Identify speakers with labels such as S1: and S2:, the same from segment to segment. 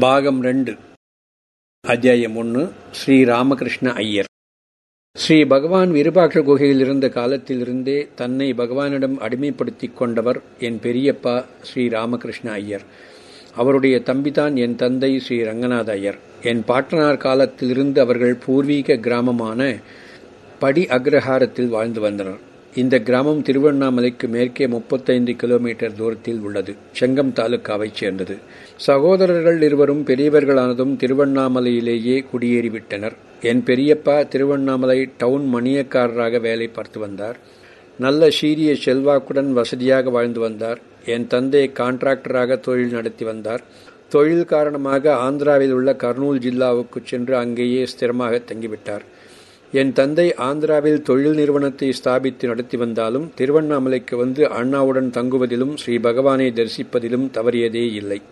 S1: பாகம் ரெண்டு. அத்தியாயம் ஒன்று ஸ்ரீ ராமகிருஷ்ண ஐயர். ஸ்ரீ பகவான் விருபாட்ச குகையில் இருந்த காலத்திலிருந்தே தன்னை பகவானிடம் அடிமைப்படுத்திக் கொண்டவர் என் பெரியப்பா ஸ்ரீ ராமகிருஷ்ண ஐயர். அவருடைய தம்பிதான் என் தந்தை ஸ்ரீ ரங்கநாத ஐயர். என் பாட்டனார் காலத்திலிருந்து அவர்கள் பூர்வீக கிராமமான படி அக்ரஹாரத்தில் வாழ்ந்து வந்தனர். இந்த கிராமம் திருவண்ணாமலைக்கு மேற்கே முப்பத்தைந்து கிலோமீட்டர் தூரத்தில் உள்ளது செங்கம் தாலுக்காவைச் சேர்ந்தது. சகோதரர்கள் இருவரும் பெரியவர்களானதும் திருவண்ணாமலையிலேயே குடியேறிவிட்டனர். என் பெரியப்பா திருவண்ணாமலை டவுன் மணியக்காரராக வேலை பார்த்து வந்தார். நல்ல சீரிய செல்வாக்குடன் வசதியாக வாழ்ந்து வந்தார். என் தந்தை கான்ட்ராக்டராக தொழில் நடத்தி வந்தார். தொழில் காரணமாக ஆந்திராவில் உள்ள கர்னூல் ஜில்லாவுக்கு சென்று அங்கேயே ஸ்திரமாக தங்கிவிட்டார். என் தந்தை ஆந்திராவில் தொழில் நிறுவனத்தை ஸ்தாபித்து நடத்தி வந்தாலும் திருவண்ணாமலைக்கு வந்து அண்ணாவுடன் தங்குவதிலும் ஸ்ரீ பகவானை தரிசிப்பதிலும் தவறியதே இல்லை.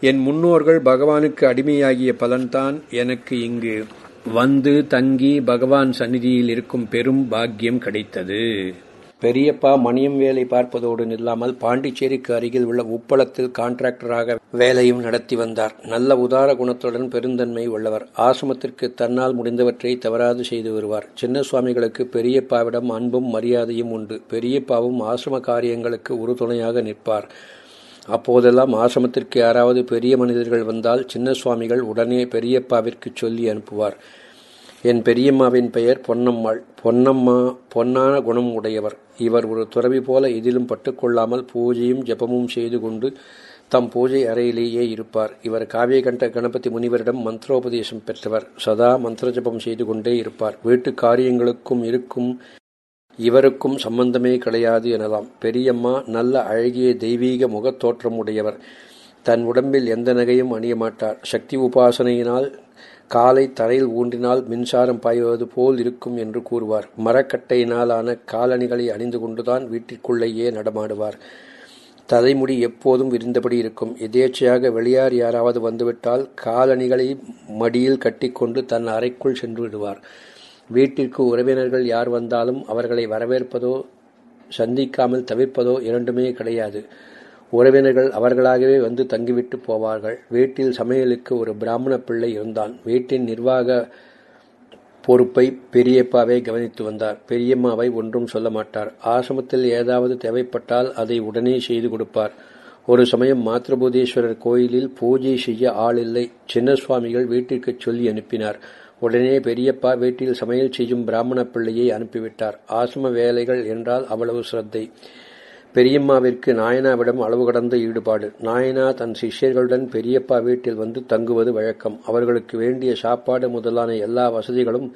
S1: என் முன்னோர்கள் பகவானுக்கு அடிமையாகிய பலன்தான் எனக்கு இங்கு வந்து தங்கி பகவான் சந்நிதியில் இருக்கும் பெரும் பாக்கியம் கிடைத்தது. பெரியப்பா மணியம் வேலை பார்ப்பதோடு நில்லாமல் பாண்டிச்சேரிக்கு அருகில் உள்ள உப்பளத்தில் கான்ட்ராக்டராக வேலையும் நடத்தி வந்தார். நல்ல உதார குணத்துடன் பெருந்தன்மை உள்ளவர். ஆசிரமத்திற்கு தன்னால் முடிந்தவற்றை தவறாது செய்து வருவார். சின்ன சுவாமிகளுக்கு பெரியப்பாவிடம் அன்பும் மரியாதையும் உண்டு. பெரியப்பாவும் ஆசிரம காரியங்களுக்கு உறுதுணையாக நிற்பார். அப்போதெல்லாம் ஆசிரமத்திற்கு யாராவது பெரிய மனிதர்கள் வந்தால் சின்ன சுவாமிகள் உடனே பெரியப்பாவிற்கு சொல்லி அனுப்புவார். என் பெரியம்மாவின் பெயர் பொன்னம்மாள். பொன்னம்மா பொன்னான குணம் உடையவர். இவர் ஒரு துறவி போல எதிலும் பட்டுக்கொள்ளாமல் பூஜையும் ஜபமும் செய்து கொண்டு தம் பூஜை அறையிலேயே இருப்பார். இவர் காவியகண்ட கணபதி முனிவரிடம் மந்திரோபதேசம் பெற்றவர். சதா மந்திர ஜபம் செய்து கொண்டே இருப்பார். வீட்டு காரியங்களுக்கும் இருக்கும் இவருக்கும் சம்பந்தமே கிடையாது எனலாம். பெரியம்மா நல்ல அழகிய தெய்வீக முகத்தோற்றம் உடையவர் தன் உடம்பில் எந்த நகையும் அணிய மாட்டார். சக்தி உபாசனையினால் காலை தரையில் ஊன்றினால் மின்சாரம் பாய்வது போல் இருக்கும் என்று கூறுவார். மரக்கட்டையினாலான காலணிகளை அணிந்து கொண்டுதான் வீட்டிற்குள்ளேயே நடமாடுவார். தலைமுடி எப்போதும் விரிந்தபடி இருக்கும். எதேச்சையாக வெளியார் யாராவது வந்துவிட்டால் காலணிகளை மடியில் கட்டிக்கொண்டு தன் அறைக்குள் சென்று விடுவார். வீட்டிற்கு உறவினர்கள் யார் வந்தாலும் அவர்களை வரவேற்பதோ சந்திக்காமல் தவிர்ப்பதோ இரண்டுமே கிடையாது. உறவினர்கள் அவர்களாகவே வந்து தங்கிவிட்டு போவார்கள். வீட்டில் சமையலுக்கு ஒரு பிராமண பிள்ளை இருந்தான். வீட்டின் நிர்வாக பொறுப்பை பெரியப்பாவை கவனித்து வந்தார். பெரியம்மாவை ஒன்றும் சொல்ல மாட்டார். ஆசிரமத்தில் ஏதாவது தேவைப்பட்டால் அதை உடனே செய்து கொடுப்பார். ஒரு சமயம் மாத்திரபூதேஸ்வரர் கோயிலில் பூஜை செய்ய ஆள் இல்லை. சின்ன சுவாமிகள் வீட்டிற்கு சொல்லி அனுப்பினார். உடனே பெரியப்பா வீட்டில் சமையல் செய்யும் பிராமண பிள்ளையை அனுப்பிவிட்டார். ஆசிரம வேலைகள் என்றால் அவ்வளவு சிரத்தை. பெரியம்மாவிற்கு நாயனாவிடம் அளவு கடந்த ஈடுபாடு. நாயனா தன் சிஷ்யர்களுடன் பெரியப்பா வீட்டில் வந்து தங்குவது வழக்கம். அவர்களுக்கு வேண்டிய சாப்பாடு முதலான எல்லா வசதிகளும்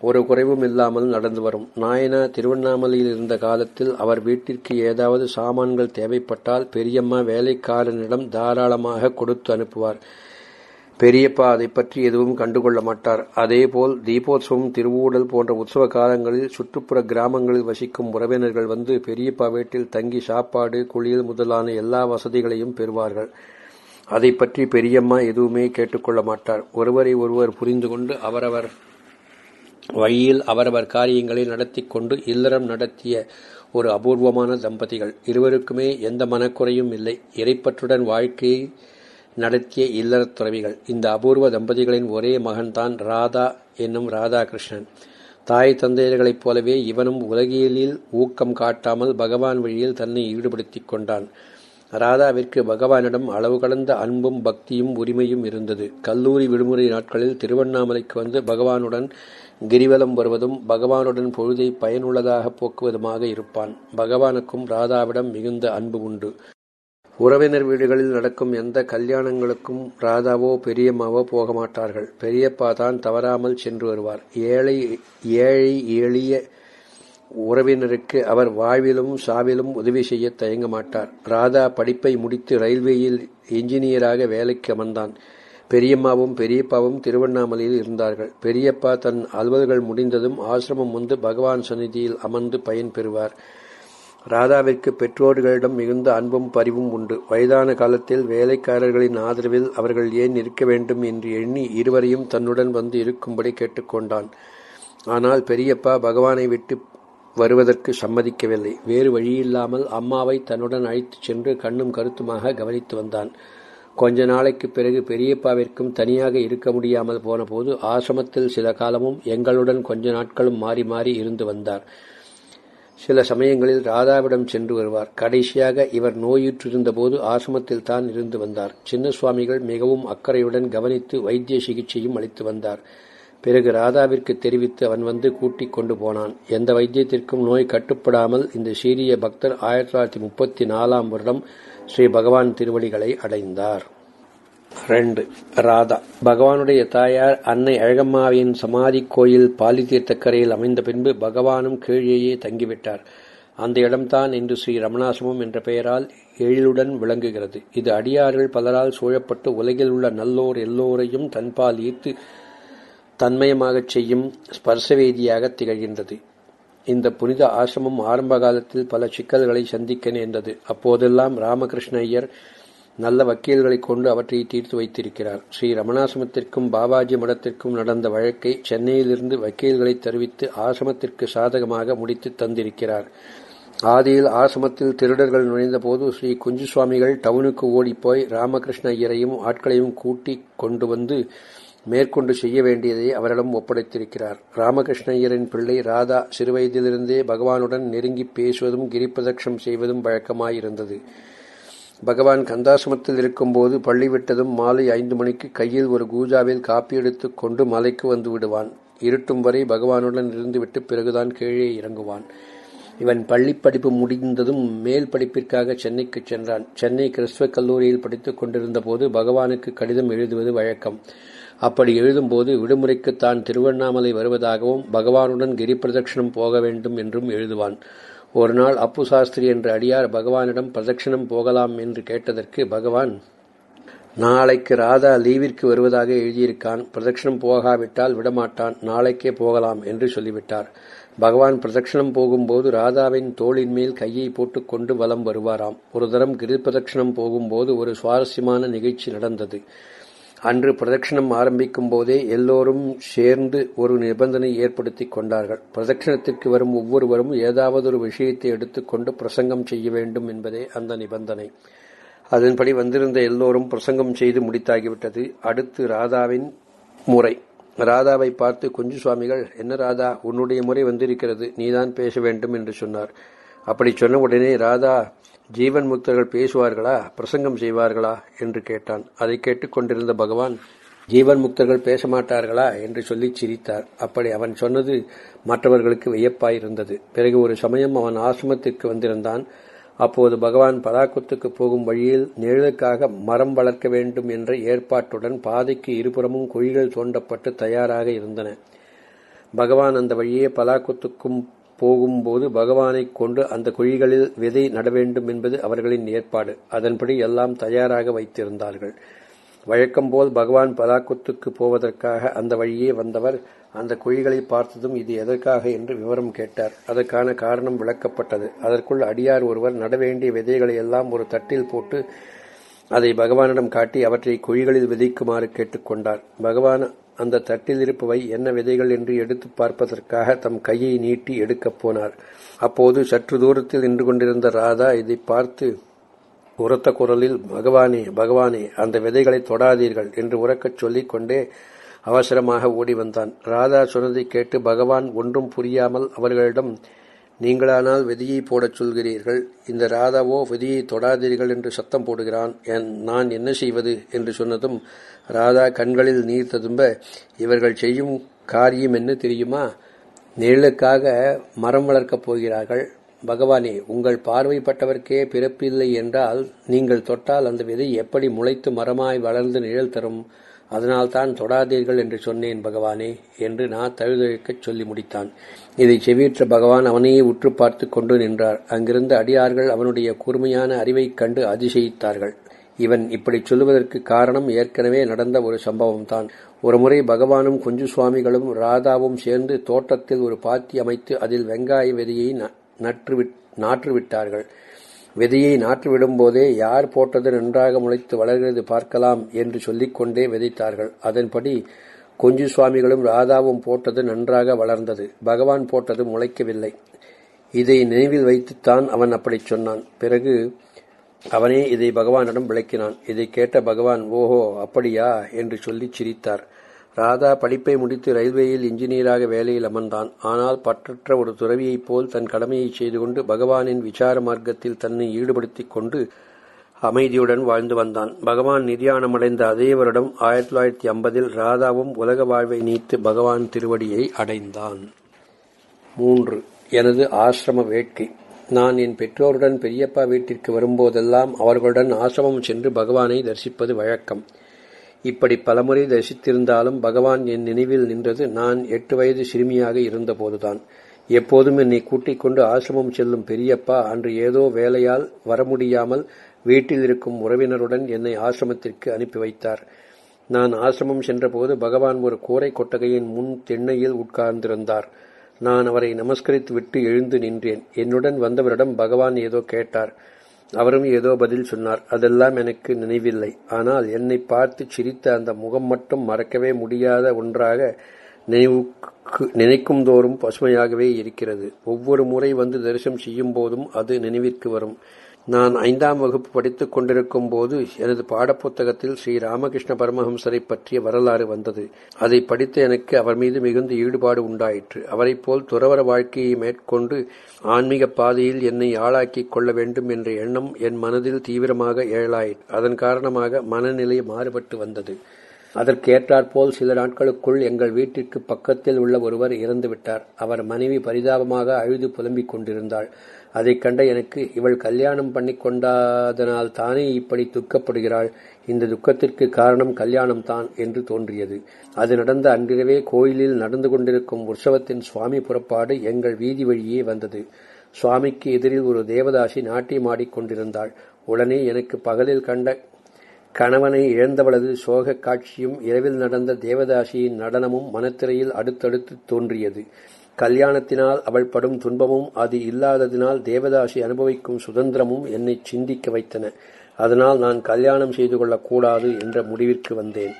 S1: ஒரு குறைவும் இல்லாமல் நடந்து வரும். நாயனா திருவண்ணாமலையில் இருந்த காலத்தில் அவர் வீட்டிற்கு ஏதாவது சாமான்கள் தேவைப்பட்டால் பெரியம்மா வேலைக்காரனிடம் தாராளமாக கொடுத்து அனுப்புவார். பெரியப்பா அதை பற்றி எதுவும் கண்டுகொள்ள மாட்டார். அதேபோல் தீபோத்சவம் திருவூடல் போன்ற உற்சவ காலங்களில் சுற்றுப்புற கிராமங்களில் வசிக்கும் உறவினர்கள் வந்து பெரியப்பா வீட்டில் தங்கி சாப்பாடு குளியல் முதலான எல்லா வசதிகளையும் பெறுவார்கள். அதை பற்றி பெரியம்மா எதுவுமே கேட்டுக்கொள்ள மாட்டார். ஒருவரை ஒருவர் புரிந்து கொண்டு அவரவர் வழியில் அவரவர் காரியங்களை நடத்தி கொண்டு இல்லறம் நடத்திய ஒரு அபூர்வமான தம்பதிகள். இருவருக்குமே எந்த மனக்குறையும் இல்லை. இறைப்பற்றுடன் வாழ்க்கையை நடத்திய இல்லறத் துறவிகள். இந்த அபூர்வ தம்பதிகளின் ஒரே மகன்தான் ராதா என்னும் ராதாகிருஷ்ணன். தாய் தந்தையர்களைப் போலவே இவனும் உலகியலில் ஊக்கம் காட்டாமல் பகவான் வழியில் தன்னை ஈடுபடுத்திக் கொண்டான். ராதாவிற்கு பகவானிடம் அளவு கடந்த அன்பும் பக்தியும் உரிமையும் இருந்தது. கல்லூரி விடுமுறை நாட்களில் திருவண்ணாமலைக்கு வந்து பகவானுடன் கிரிவலம் வருவதும் பகவானுடன் பொழுதை பயனுள்ளதாக போக்குவதுமாக இருப்பான். பகவானுக்கும் ராதாவிடம் மிகுந்த அன்பு உண்டு. உறவினர் வீடுகளில் நடக்கும் எந்த கல்யாணங்களுக்கும் ராதாவோ பெரியம்மாவோ போக மாட்டார்கள் பெரியப்பா தான் தவறாமல் சென்று வருவார். ஏழை ஏழை எளிய உறவினருக்கு அவர் வாழ்விலும் சாவிலும் உதவி செய்ய தயங்க மாட்டார். ராதா படிப்பை முடித்து ரயில்வேயில் என்ஜினியராக வேலைக்கு அமர்ந்தான். பெரியம்மாவும் பெரியப்பாவும் திருவண்ணாமலையில் இருந்தார்கள். பெரியப்பா தன் அலுவல்கள் முடிந்ததும் ஆசிரமம் வந்து பகவான் சந்நிதியில் அமர்ந்து பயன் பெறுவார். ராதாவிற்கு பெற்றோர்களிடம் மிகுந்த அன்பும் பரிவும் உண்டு. வயதான காலத்தில் வேலைக்காரர்களின் ஆதரவில் அவர்கள் ஏன் இருக்க வேண்டும் என்று எண்ணி இருவரையும் தன்னுடன் வந்து இருக்கும்படி கேட்டுக்கொண்டான். ஆனால் பெரியப்பா பகவானை விட்டு வருவதற்கு சம்மதிக்கவில்லை. வேறு வழியில்லாமல் அம்மாவை தன்னுடன் அழைத்துச் சென்று கண்ணும் கருத்துமாக கவனித்து வந்தான். கொஞ்ச நாளைக்குப் பிறகு பெரியப்பாவிற்கும் தனியாக இருக்க முடியாமல் போனபோது ஆசிரமத்தில் சில காலமும் எங்களுடன் கொஞ்ச நாட்களும் மாறி மாறி இருந்து வந்தார். சில சமயங்களில் ராதாவிடம் சென்று வருவார். கடைசியாக இவர் நோயுற்றிருந்தபோது ஆசிரமத்தில் தான் இருந்து வந்தார். சின்ன சுவாமிகள் மிகவும் அக்கறையுடன் கவனித்து வைத்திய சிகிச்சையும் அளித்து வந்தார். பிறகு ராதாவிற்கு தெரிவித்து அவன் வந்து கூட்டிக் கொண்டு போனான். எந்த வைத்தியத்திற்கும் நோய் கட்டுப்படாமல் இந்த சீரிய பக்தர் ஆயிரத்தி தொள்ளாயிரத்தி முப்பத்தி நாலாம் வருடம் ஸ்ரீ பகவான் திருவடிகளை அடைந்தார். ரெண்டு ராதா. பகவானுடைய தாயார் அன்னை அழகம்மாவின் சமாதி கோயில் பாலிதீர்த்தக்கரையில் அமைந்த பின்பு பகவானும் கீழேயே தங்கிவிட்டார். அந்த இடம்தான் இன்று ஸ்ரீ ரமணாசிரமம் என்ற பெயரால் எழிலுடன் விளங்குகிறது. இது அடியார்கள் பலரால் சூழப்பட்டு உலகில் உள்ள நல்லோர் எல்லோரையும் தன்பால் ஈர்த்து தன்மயமாகச் செய்யும் ஸ்பர்சவேதியாக திகழ்கின்றது. இந்த புனித ஆசிரமம் ஆரம்ப காலத்தில் பல சிக்கல்களை சந்திக்க நேர்ந்தது. அப்போதெல்லாம் ராமகிருஷ்ண ஐயர் நல்ல வக்கீல்களை கொண்டு அவற்றை தீர்த்து வைத்திருக்கிறார். ஸ்ரீ ரமணாசிரமத்திற்கும் பாபாஜி மடத்திற்கும் நடந்த வழக்கை சென்னையிலிருந்து வக்கீல்களை தெரிவித்து ஆசிரமத்திற்கு சாதகமாக முடித்து தந்திருக்கிறார். ஆதியில் ஆசிரமத்தில் திருடர்கள் நுழைந்தபோது ஸ்ரீ குஞ்சு சுவாமிகள் டவுனுக்கு ஓடிப்போய் ராமகிருஷ்ண ஐயரையும் ஆட்களையும் கூட்டி கொண்டு வந்து மேற்கொண்டு செய்ய வேண்டியதை அவரிடம் ஒப்படைத்திருக்கிறார். ராமகிருஷ்ண ஐயரின் பிள்ளை ராதா சிறுவயதிலிருந்தே பகவானுடன் நெருங்கி பேசுவதும் கிரிப்பிரதட்சம் செய்வதும் வழக்கமாயிருந்தது. பகவான் கந்தாசிரமத்தில் இருக்கும்போது பள்ளி விட்டதும் மாலை ஐந்து மணிக்கு கையில் ஒரு கூஜாவில் காப்பி எடுத்துக் கொண்டு மலைக்கு வந்து விடுவான். இருட்டும் வரை பகவானுடன் இருந்துவிட்டு பிறகுதான் கீழே இறங்குவான். இவன் பள்ளிப் படிப்பு முடிந்ததும் மேல் படிப்பிற்காக சென்னைக்கு சென்றான். சென்னை கிறிஸ்துவ கல்லூரியில் படித்துக் கொண்டிருந்த போது பகவானுக்கு கடிதம் எழுதுவது வழக்கம். அப்படி எழுதும்போது விடுமுறைக்கு தான் திருவண்ணாமலை வருவதாகவும் பகவானுடன் கிரி பிரதட்சணம் போக வேண்டும் என்றும் எழுதுவான். ஒரு நாள் அப்பு சாஸ்திரி என்ற அடியார் பகவானிடம் பிரதட்சணம் போகலாம் என்று கேட்டதற்கு பகவான் நாளைக்கு ராதா லீவிற்கு வருவதாக எழுதியிருக்கான். பிரதட்சணம் போகாவிட்டால் விடமாட்டான். நாளைக்கே போகலாம் என்று சொல்லிவிட்டார். பகவான் பிரதட்சணம் போகும்போது ராதாவின் தோளின் மேல் கையை போட்டுக்கொண்டு வலம் வருவாராம். ஒரு தரம் கிரி பிரதட்சிணம் போகும்போது ஒரு சுவாரஸ்யமான நிகழ்ச்சி நடந்தது. அன்று பிரதட்சணம் ஆரம்பிக்கும் போதே எல்லோரும் சேர்ந்து ஒரு நிபந்தனை ஏற்படுத்தி கொண்டார்கள். பிரதட்சணத்திற்கு வரும் ஒவ்வொருவரும் ஏதாவது ஒரு விஷயத்தை எடுத்துக்கொண்டு பிரசங்கம் செய்ய வேண்டும் என்பதே அந்த நிபந்தனை. அதன்படி வந்திருந்த எல்லோரும் பிரசங்கம் செய்து முடித்தாகிவிட்டது. அடுத்து ராதாவின் முறை. ராதாவை பார்த்து குஞ்சு சுவாமிகள் என்ன ராதா உன்னுடைய முறை வந்திருக்கிறது. நீதான் பேச வேண்டும் என்று சொன்னார். அப்படி சொன்ன உடனே ராதா ஜீவன் முக்தர்கள் பேசுவார்களா? பிரசங்கம் செய்வார்களா? என்று கேட்டான். அதை கேட்டுக்கொண்டிருந்த பகவான் ஜீவன் முக்தர்கள் பேச மாட்டார்களா என்று சொல்லி சிரித்தார். அப்படி அவன் சொன்னது மற்றவர்களுக்கு வியப்பாயிருந்தது. பிறகு ஒரு சமயம் அவன் ஆசிரமத்திற்கு வந்திருந்தான். அப்போது பகவான் பதாக்குத்துக்கு போகும் வழியில் நிழலுக்காக மரம் வளர்க்க வேண்டும் என்ற ஏற்பாட்டுடன் பாதைக்கு இருபுறமும் குழிகள் தோண்டப்பட்டு தயாராக இருந்தன. பகவான் அந்த வழியே பலாக்குத்துக்கும் போகும்போது பகவானைக் கொண்டு அந்த குழிகளில் விதை நட வேண்டும் என்பது அவர்களின் ஏற்பாடு. அதன்படி எல்லாம் தயாராக வைத்திருந்தார்கள். வழக்கம்போல் பகவான் பலாக்குத்துக்கு போவதற்காக அந்த வழியே வந்தவர் அந்த குழிகளை பார்த்ததும் இது எதற்காக என்று விவரம் கேட்டார். அதற்கான காரணம் விளக்கப்பட்டது. அதற்குள் அடியார் ஒருவர் நட வேண்டிய விதைகளை எல்லாம் ஒரு தட்டில் போட்டு அதை பகவானிடம் காட்டி அவற்றை குழிகளில் விதைக்குமாறு கேட்டுக்கொண்டார். பகவான் அந்த தட்டில் இருப்பவை என்ன விதைகள் என்று எடுத்து பார்ப்பதற்காக தம் கையை நீட்டி எடுக்கப் போனார். அப்போது சற்று தூரத்தில் நின்று கொண்டிருந்த ராதா இதை பார்த்து உரத்த குரலில் பகவானே பகவானே அந்த விதைகளை தொடாதீர்கள் என்று உறக்கச் சொல்லிக் கொண்டே அவசரமாக ஓடி வந்தான். ராதா சொன்னதை கேட்டு பகவான் ஒன்றும் புரியாமல் அவர்களிடம் நீங்களானால் விதியை போடச் சொல்கிறீர்கள். இந்த ராதாவோ விதியை தொடாதீர்கள் என்று சத்தம் போடுகிறான். என் நான் என்ன செய்வது? என்று சொன்னதும் ராதா கண்களில் நீர் ததும்ப இவர்கள் செய்யும் காரியம் என்ன தெரியுமா? நிழலுக்காக மரம் வளர்க்கப் போகிறார்கள். பகவானே உங்கள் பார்வைப்பட்டவர்க்கே பிறப்பில்லை என்றால் நீங்கள் தொட்டால் அந்த விதை எப்படி முளைத்து மரமாய் வளர்ந்து நிழல் தரும்? அதனால்தான் தொடாதீர்கள் என்று சொன்னேன் பகவானே என்று நான் தழுதழுக்கச் சொல்லி முடித்தான். இதை செவியுற்ற பகவான் அவனையே உற்று பார்த்து கொண்டு நின்றார். அங்கிருந்த அடியார்கள் அவனுடைய கூர்மையான அறிவைக் கண்டு அதிசயித்தார்கள். இவன் இப்படி சொல்லுவதற்கு காரணம் ஏற்கனவே நடந்த ஒரு சம்பவம்தான். ஒருமுறை பகவானும் குஞ்சு சுவாமிகளும் ராதாவும் சேர்ந்து தோட்டத்தில் ஒரு பாத்தி அமைத்து அதில் வெங்காய விதையை நற்று விதையை நாற்று விடும்போதே யார் போட்டது நன்றாக முளைத்து வளர்கிறது பார்க்கலாம் என்று சொல்லிக்கொண்டே விதைத்தார்கள். அதன்படி கொஞ்சு சுவாமிகளும் ராதாவும் போட்டது நன்றாக வளர்ந்தது. பகவான் போட்டது முளைக்கவில்லை. இதை நினைவில் வைத்துத்தான் அவன் அப்படி சொன்னான். பிறகு அவனே இதை பகவானிடம் விளக்கினான். இதை கேட்ட பகவான் ஓஹோ அப்படியா? என்று சொல்லி சிரித்தார். ராதா படிப்பை முடித்து ரயில்வேயில் இன்ஜினியராக வேலையில் அமர்ந்தான். ஆனால் பற்றற்ற ஒரு துறவியைப் போல் தன் கடமையை செய்து கொண்டு பகவானின் விசார மார்க்கத்தில் தன்னை ஈடுபடுத்திக் கொண்டு அமைதியுடன் வாழ்ந்து வந்தான். பகவான் நிதியானமடைந்த அதே வருடம் ஆயிரத்தி தொள்ளாயிரத்தி ஐம்பதில் ராதாவும் உலக வாழ்வை நீத்து பகவான் திருவடியை அடைந்தான். மூன்று. எனது ஆசிரம வேட்கை. நான் என் பெற்றோருடன் பெரியப்பா வீட்டிற்கு வரும்போதெல்லாம் அவர்களுடன் ஆசிரமம் சென்று பகவானை தரிசிப்பது வழக்கம். இப்படி பலமுறை தரிசித்திருந்தாலும் பகவான் என் நினைவில் நின்றது நான் எட்டு வயது சிறுமியாக இருந்தபோதுதான். எப்போதும் என்னை கூட்டிக் கொண்டு ஆசிரமம் செல்லும் பெரியப்பா அன்று ஏதோ வேலையால் வர முடியாமல் வீட்டில் இருக்கும் உறவினருடன் என்னை ஆசிரமத்திற்கு அனுப்பி வைத்தார். நான் ஆசிரமம் சென்றபோது பகவான் ஒரு கூரை கொட்டகையின் முன் திண்ணையில் உட்கார்ந்திருந்தார். நான் அவரை நமஸ்கரித்து விட்டு எழுந்து நின்றேன். என்னுடன் வந்தவரிடம் பகவான் ஏதோ கேட்டார். அவரும் ஏதோ பதில் சொன்னார். அதெல்லாம் எனக்கு நினைவில்லை. ஆனால் என்னை பார்த்து சிரித்த அந்த முகம் மட்டும் மறக்கவே முடியாத ஒன்றாக நினைவுக்கு நினைக்கும் தோறும் பசுமையாகவே இருக்கிறது. ஒவ்வொரு முறை வந்து தரிசனம் செய்யும் போதும் அது நினைவிற்கு வரும். நான் ஐந்தாம் வகுப்பு படித்துக் கொண்டிருக்கும் போது எனது பாடப்புத்தகத்தில் ஸ்ரீ ராமகிருஷ்ண பரமஹம்சரை பற்றிய வரலாறு வந்தது. அதை படித்த எனக்கு அவர் மீது மிகுந்த ஈடுபாடு உண்டாயிற்று. அவரைப் போல் துறவர வாழ்க்கையை மேற்கொண்டு ஆன்மீக பாதையில் என்னை ஆளாக்கிக் கொள்ள வேண்டும் என்ற எண்ணம் என் மனதில் தீவிரமாக ஏழாயிற்று. அதன் காரணமாக மனநிலை மாறுபட்டு வந்தது. அதற்கேற்றாற்போல் சில நாட்களுக்குள் எங்கள் வீட்டிற்கு பக்கத்தில் உள்ள ஒருவர் இறந்துவிட்டார். அவர் மனைவி பரிதாபமாக அழுது புலம்பிக் கொண்டிருந்தாள். அதைக் கண்ட எனக்கு இவள் கல்யாணம் பண்ணி கொண்டாதனால் தானே இப்படி துக்கப்படுகிறாள்? இந்த துக்கத்திற்கு காரணம் கல்யாணம் தான் என்று தோன்றியது. அது நடந்த அன்றிரவே கோயிலில் நடந்து கொண்டிருக்கும் உற்சவத்தின் சுவாமி புறப்பாடு எங்கள் வீதி வழியே வந்தது. சுவாமிக்கு எதிரில் ஒரு தேவதாசி நாட்டியமாடிக் கொண்டிருந்தாள். உடனே எனக்கு பகலில் கண்ட கணவனை இழந்தவளது சோக காட்சியும் இரவில் நடந்த தேவதாசியின் நடனமும் மனத்திரையில் அடுத்தடுத்து தோன்றியது. கல்யாணத்தினால் அவள் படும் துன்பமும் அது இல்லாததினால் தேவதாசி அனுபவிக்கும் சுதந்திரமும் என்னை சிந்திக்க வைத்தன. அதனால் நான் கல்யாணம் செய்து கொள்ளக்கூடாது என்ற முடிவிற்கு வந்தேன்.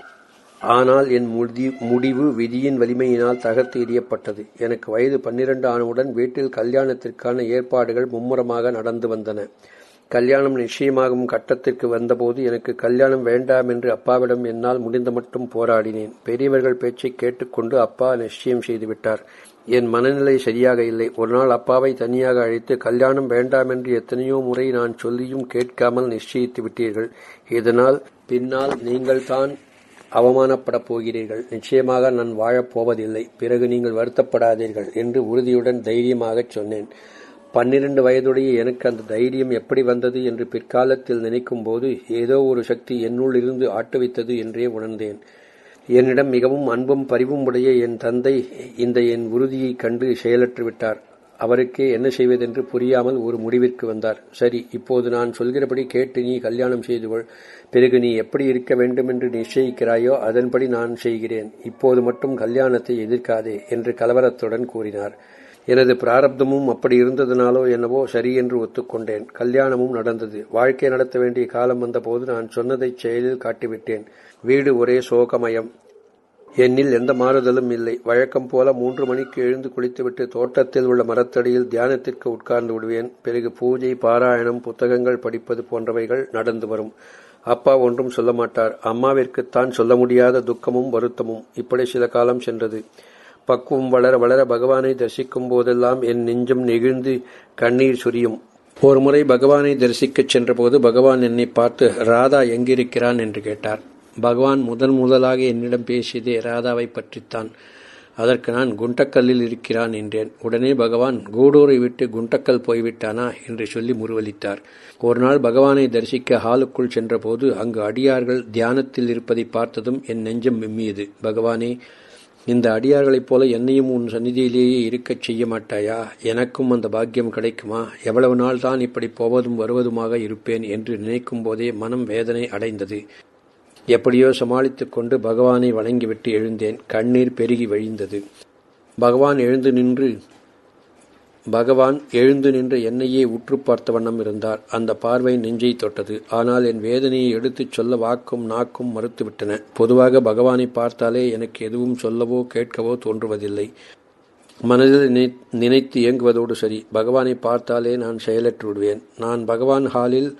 S1: ஆனால் என் முடி முடிவு விதியின் வலிமையினால் தகர்த்து எறியப்பட்டது. எனக்கு வயது பன்னிரண்டு ஆனவுடன் வீட்டில் கல்யாணத்திற்கான ஏற்பாடுகள் மும்முரமாக நடந்து வந்தன. கல்யாணம் நிச்சயமாகும் கட்டத்திற்கு வந்தபோது எனக்கு கல்யாணம் வேண்டாம் என்று அப்பாவிடம் என்னால் முடிந்த மட்டும் போராடினேன். பெரியவர்கள் பேச்சை கேட்டுக்கொண்டு அப்பா நிச்சயம் செய்துவிட்டார். என் மனநிலை சரியாக இல்லை. ஒரு நாள் அப்பாவை தனியாக அழைத்து கல்யாணம் வேண்டாம் என்று எத்தனையோ முறை நான் சொல்லியும் கேட்காமல் நிச்சயித்து விட்டீர்கள். இதனால் பின்னால் நீங்கள்தான் அவமானப்படப் போகிறீர்கள். நிச்சயமாக நான் வாழப் போவதில்லை. பிறகு நீங்கள் வருத்தப்படாதீர்கள் என்று உறுதியுடன் தைரியமாகச் சொன்னேன். பன்னிரண்டு வயதுடைய எனக்கு அந்த தைரியம் எப்படி வந்தது என்று பிற்காலத்தில் நினைக்கும் போது ஏதோ ஒரு சக்தி என்னுள் இருந்து ஆட்டுவித்தது என்றே உணர்ந்தேன். என்னிடம் மிகவும் அன்பும் பரிவும் உடைய என் தந்தை இந்த என் உறுதியைக் கண்டு செயலற்று விட்டார். அவருக்கே என்ன செய்வதென்று புரியாமல் ஒரு முடிவிற்கு வந்தார். சரி இப்போது நான் சொல்கிறபடி கேட்டு நீ கல்யாணம் செய்துகொள் பிறகு நீ எப்படி இருக்க வேண்டும் என்று நிச்சயிக்கிறாயோ அதன்படி நான் செய்கிறேன். இப்போது மட்டும் கல்யாணத்தை எதிர்க்காதே என்று கலவரத்துடன் கூறினார். எனது பிராரப்தமும் அப்படி இருந்ததுனாலோ என்னவோ சரி என்று ஒத்துக்கொண்டேன். கல்யாணமும் நடந்தது. வாழ்க்கை நடத்த வேண்டிய காலம் வந்தபோது நான் சொன்னதை செயலில் காட்டிவிட்டேன். வீடு ஒரே சோகமயம். என்னில் எந்த மாறுதலும் இல்லை. வழக்கம் போல மூன்று மணிக்கு எழுந்து குளித்துவிட்டு தோட்டத்தில் உள்ள மரத்தடியில் தியானத்திற்கு உட்கார்ந்து விடுவேன். பிறகு பூஜை பாராயணம் புத்தகங்கள் படிப்பது போன்றவைகள் நடந்து வரும். அப்பா ஒன்றும் சொல்ல மாட்டார். அம்மாவிற்குத்தான் சொல்ல முடியாத துக்கமும் வருத்தமும் இப்படி சில காலம் சென்றது. பக்குவம் வளர வளர பகவானை தரிசிக்கும் போதெல்லாம் என் நெஞ்சம் நெகிழ்ந்து கண்ணீர் சுரியும். ஒரு முறை பகவானை தரிசிக்கச் சென்றபோது பகவான் என்னை பார்த்து ராதா எங்கிருக்கிறான்? என்று கேட்டார். பகவான் முதன் முதலாக என்னிடம் பேசியதே ராதாவை பற்றித்தான். அதற்கு நான் குண்டக்கல்லில் இருக்கிறான் என்றேன். உடனே பகவான் கூடூரை விட்டு குண்டக்கல் போய்விட்டானா? என்று சொல்லி முருவலித்தார் ஒரு நாள் பகவானை தரிசிக்க ஹாலுக்குள் சென்றபோது அங்கு அடியார்கள் தியானத்தில் இருப்பதை பார்த்ததும் என் நெஞ்சம் விம்மியது பகவானே இந்த அடியார்களைப் போல என்னையும் உன் சந்நிதியிலேயே இருக்கச் செய்ய மாட்டாயா? எனக்கும் அந்த பாக்கியம் கிடைக்குமா? எவ்வளவு நாள் தான் இப்படி போவதும் வருவதுமாக இருப்பேன் என்று நினைக்கும் போதே மனம் வேதனை அடைந்தது. எப்படியோ சமாளித்துக் கொண்டு பகவானை வணங்கிவிட்டு எழுந்தேன். கண்ணீர் பெருகி வழிந்தது. பகவான் எழுந்து நின்று பகவான் எழுந்து நின்று என்னையே உற்று பார்த்த வண்ணம் இருந்தார். அந்த பார்வை நெஞ்சை தொட்டது. ஆனால் என் வேதனையை எடுத்துச் சொல்ல வாக்கும் நாக்கும் மறுத்துவிட்டன. பொதுவாக பகவானை பார்த்தாலே எனக்கு எதுவும் சொல்லவோ கேட்கவோ தோன்றுவதில்லை. மனதில் நினைத்து இயங்குவதோடு சரி. பகவானை பார்த்தாலே நான் செயலற்று விடுவேன். நான் பகவான் ஹாலில்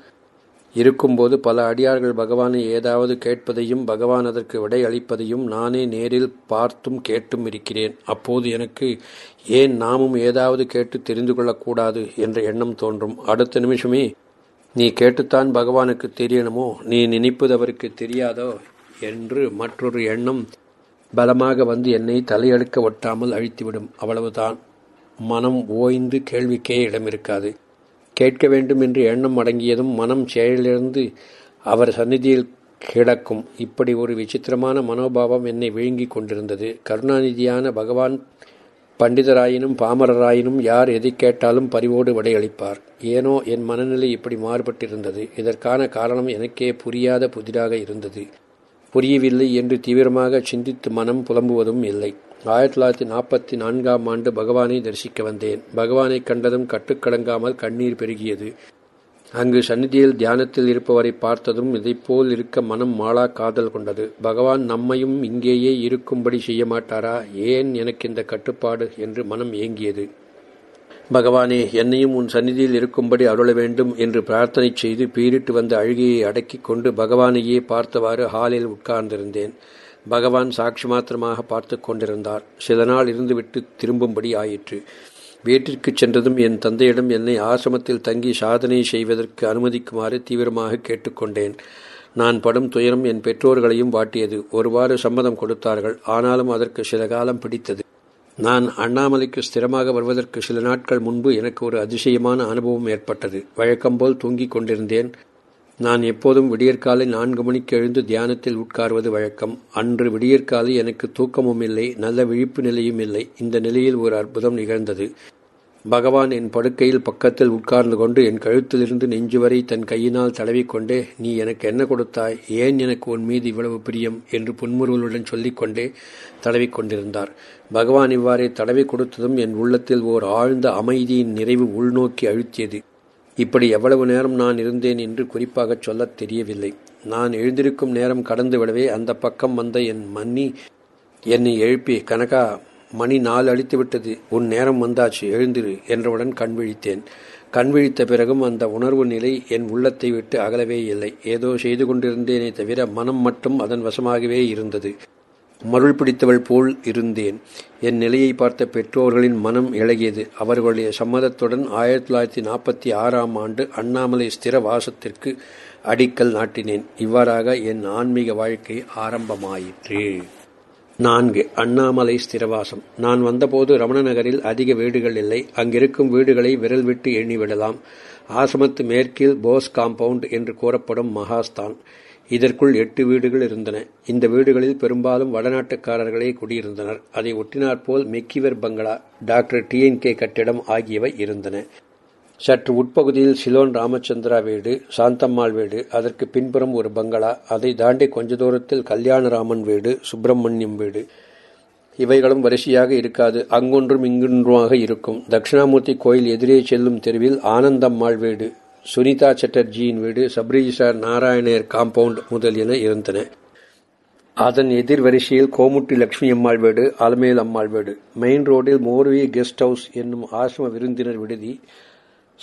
S1: இருக்கும்போது பல அடியார்கள் பகவானை ஏதாவது கேட்பதையும் பகவான் அதற்கு விடை அளிப்பதையும் நானே நேரில் பார்த்தும் கேட்டும் இருக்கிறேன். அப்போது எனக்கு ஏன் நாமும் ஏதாவது கேட்டு தெரிந்து கொள்ளக்கூடாது என்ற எண்ணம் தோன்றும். அடுத்த நிமிஷமே நீ கேட்டுத்தான் பகவானுக்கு தெரியணுமோ நீ நினைப்பது அவருக்கு தெரியாதோ என்று மற்றொரு எண்ணம் பலமாக வந்து என்னை தலையெடுக்க ஒட்டாமல் அழித்துவிடும். அவ்வளவுதான். மனம் ஓய்ந்து கேள்விக்கே இடம் இருக்காது கேட்க வேண்டும் என்று எண்ணம் அடங்கியதும் மனம் செயலிழந்து அவர் சந்நிதியில் கிடக்கும். இப்படி ஒரு விசித்திரமான மனோபாவம் என்னை விழுங்கிக் கொண்டிருந்தது. கருணாநிதியான பகவான் பண்டிதராயினும் பாமரராயினும் யார் எதை கேட்டாலும் பரிவோடு விடையளிப்பார். ஏனோ என் மனநிலை இப்படி மாறுபட்டிருந்தது. இதற்கான காரணம் எனக்கே புரியாத புதிராக இருந்தது. புரியவில்லை என்று தீவிரமாக சிந்தித்து மனம் புலம்புவதும் இல்லை. ஆயிரத்தி தொள்ளாயிரத்தி நாற்பத்தி நான்காம் ஆண்டு பகவானை தரிசிக்க வந்தேன். பகவானை கண்டதும் கட்டுக்கடங்காமல் கண்ணீர் பெருகியது. அங்கு சந்நிதியில் தியானத்தில் இருப்பவரை பார்த்ததும் இதைப்போல் இருக்க மனம் மாளா காதல் கொண்டது. பகவான் நம்மையும் இங்கேயே இருக்கும்படி செய்ய மாட்டாரா? ஏன் எனக்கு இந்த கட்டுப்பாடு? என்று மனம் ஏங்கியது. பகவானே என்னையும் உன் சந்நிதியில் இருக்கும்படி அருள வேண்டும் என்று பிரார்த்தனை செய்து பீரிட்டு வந்த அழுகையை அடக்கிக் கொண்டு பகவானையே பார்த்தவாறு ஹாலில் உட்கார்ந்திருந்தேன். பகவான் சாட்சி மாத்திரமாக பார்த்து கொண்டிருந்தார். சில நாள் இருந்துவிட்டு திரும்பும்படி ஆயிற்று. வீட்டிற்கு சென்றதும் என் தந்தையிடம் என்னை ஆசிரமத்தில் தங்கி சாதனை செய்வதற்கு அனுமதிக்குமாறு தீவிரமாக கேட்டுக்கொண்டேன் நான் படும் துயரம் என் பெற்றோர்களையும் வாட்டியது. ஒருவாறு சம்மதம் கொடுத்தார்கள். ஆனாலும் அதற்கு சில காலம் பிடித்தது. நான் அண்ணாமலைக்கு ஸ்திரமாக வருவதற்கு சில நாட்கள் முன்பு எனக்கு ஒரு அதிசயமான அனுபவம் ஏற்பட்டது. வழக்கம்போல் தூங்கிக் கொண்டிருந்தேன். நான் எப்போதும் விடியற்காலை நான்கு மணிக்கு எழுந்து தியானத்தில் உட்கார்வது வழக்கம். அன்று விடியற்காலை எனக்கு தூக்கமும் இல்லை நல்ல விழிப்பு நிலையும் இல்லை. இந்த நிலையில் ஒரு அற்புதம் நிகழ்ந்தது. பகவான் என் படுக்கையில் பக்கத்தில் உட்கார்ந்து கொண்டு என் கழுத்திலிருந்து நெஞ்சு வரை தன் கையினால் தடவிக்கொண்டே நீ எனக்கு என்ன கொடுத்தாய்? ஏன் எனக்கு உன் மீது இவ்வளவு பிரியம்? என்று புன்முறுவலுடன் சொல்லிக்கொண்டே கொண்டே தடவிக்கொண்டிருந்தார். பகவான் இவ்வாறே தடவி கொடுத்ததும் என் உள்ளத்தில் ஓர் ஆழ்ந்த அமைதியின் நிறைவு உள்நோக்கி அழுத்தியது. இப்படி எவ்வளவு நேரம் நான் இருந்தேன் என்று குறிப்பாக சொல்லத் தெரியவில்லை. நான் எழுந்திருக்கும் நேரம் கடந்து விடவே அந்த பக்கம் வந்த என் மன்னி என்னை எழுப்பி கனகா மணி நாலு அழித்து விட்டது உன் நேரம் வந்தாச்சு. எழுந்திரு என்றவுடன் கண் விழித்தேன். கண் விழித்த பிறகும் அந்த உணர்வு நிலை என் உள்ளத்தை விட்டு அகலவே இல்லை. ஏதோ செய்து கொண்டிருந்தேனே தவிர மனம் மட்டும் அதன் வசமாகவே இருந்தது. மருள் பிடித்தவள் போல் இருந்தேன். என் நிலையை பார்த்த பெற்றோர்களின் மனம் இழகியது. அவர்களுடைய சம்மதத்துடன் ஆயிரத்தி தொள்ளாயிரத்தி நாற்பத்தி ஆறாம் ஆண்டு அண்ணாமலை ஸ்திர வாசத்திற்கு அடிக்கல் நாட்டினேன். இவ்வாறாக என் ஆன்மீக வாழ்க்கை ஆரம்பமாயிற்று. நான்கு அண்ணாமலை ஸ்திரவாசம். நான் வந்தபோது ரமண நகரில் அதிக வீடுகள் இல்லை. அங்கிருக்கும் வீடுகளை விரல் விட்டு எண்ணிவிடலாம். ஆசிரமத்து மேற்கில் போஸ் காம்பவுண்ட் என்று கூறப்படும் மகாஸ்தான். இதற்குள் எட்டு வீடுகள் இருந்தன. இந்த வீடுகளில் பெரும்பாலும் வடநாட்டுக்காரர்களே குடியிருந்தனர். அதை ஒட்டினாற்போல் மெக்கிவர் பங்களா டாக்டர் டி என் கே கட்டிடம் ஆகியவை இருந்தன. சற்று உட்பகுதியில் சிலோன் ராமச்சந்திரா வீடு சாந்தம்மாள் வீடு அதற்கு பின்புறம் ஒரு பங்களா அதை தாண்டி கொஞ்ச தூரத்தில் கல்யாணராமன் வீடு சுப்பிரமணியம் வீடு. இவைகளும் வரிசையாக இருக்காது. அங்கொன்றும் இங்கொன்றுமாக இருக்கும். தட்சிணாமூர்த்தி கோயில் எதிரே செல்லும் தெருவில் ஆனந்தம்மாள் வீடு. சுனிதா சட்டர்ஜியின் வீடு சப்ரிஜிசார் நாராயணர் காம்பவுண்ட் முதலியன இருந்தன. அதன் எதிர்வரிசையில் கோமுட்டி லட்சுமி அம்மாள் வீடு அலமேல் அம்மாள் வீடு. மெயின் ரோடில் மோர்வி கெஸ்ட் ஹவுஸ் என்னும் ஆசிரம விருந்தினர் விடுதி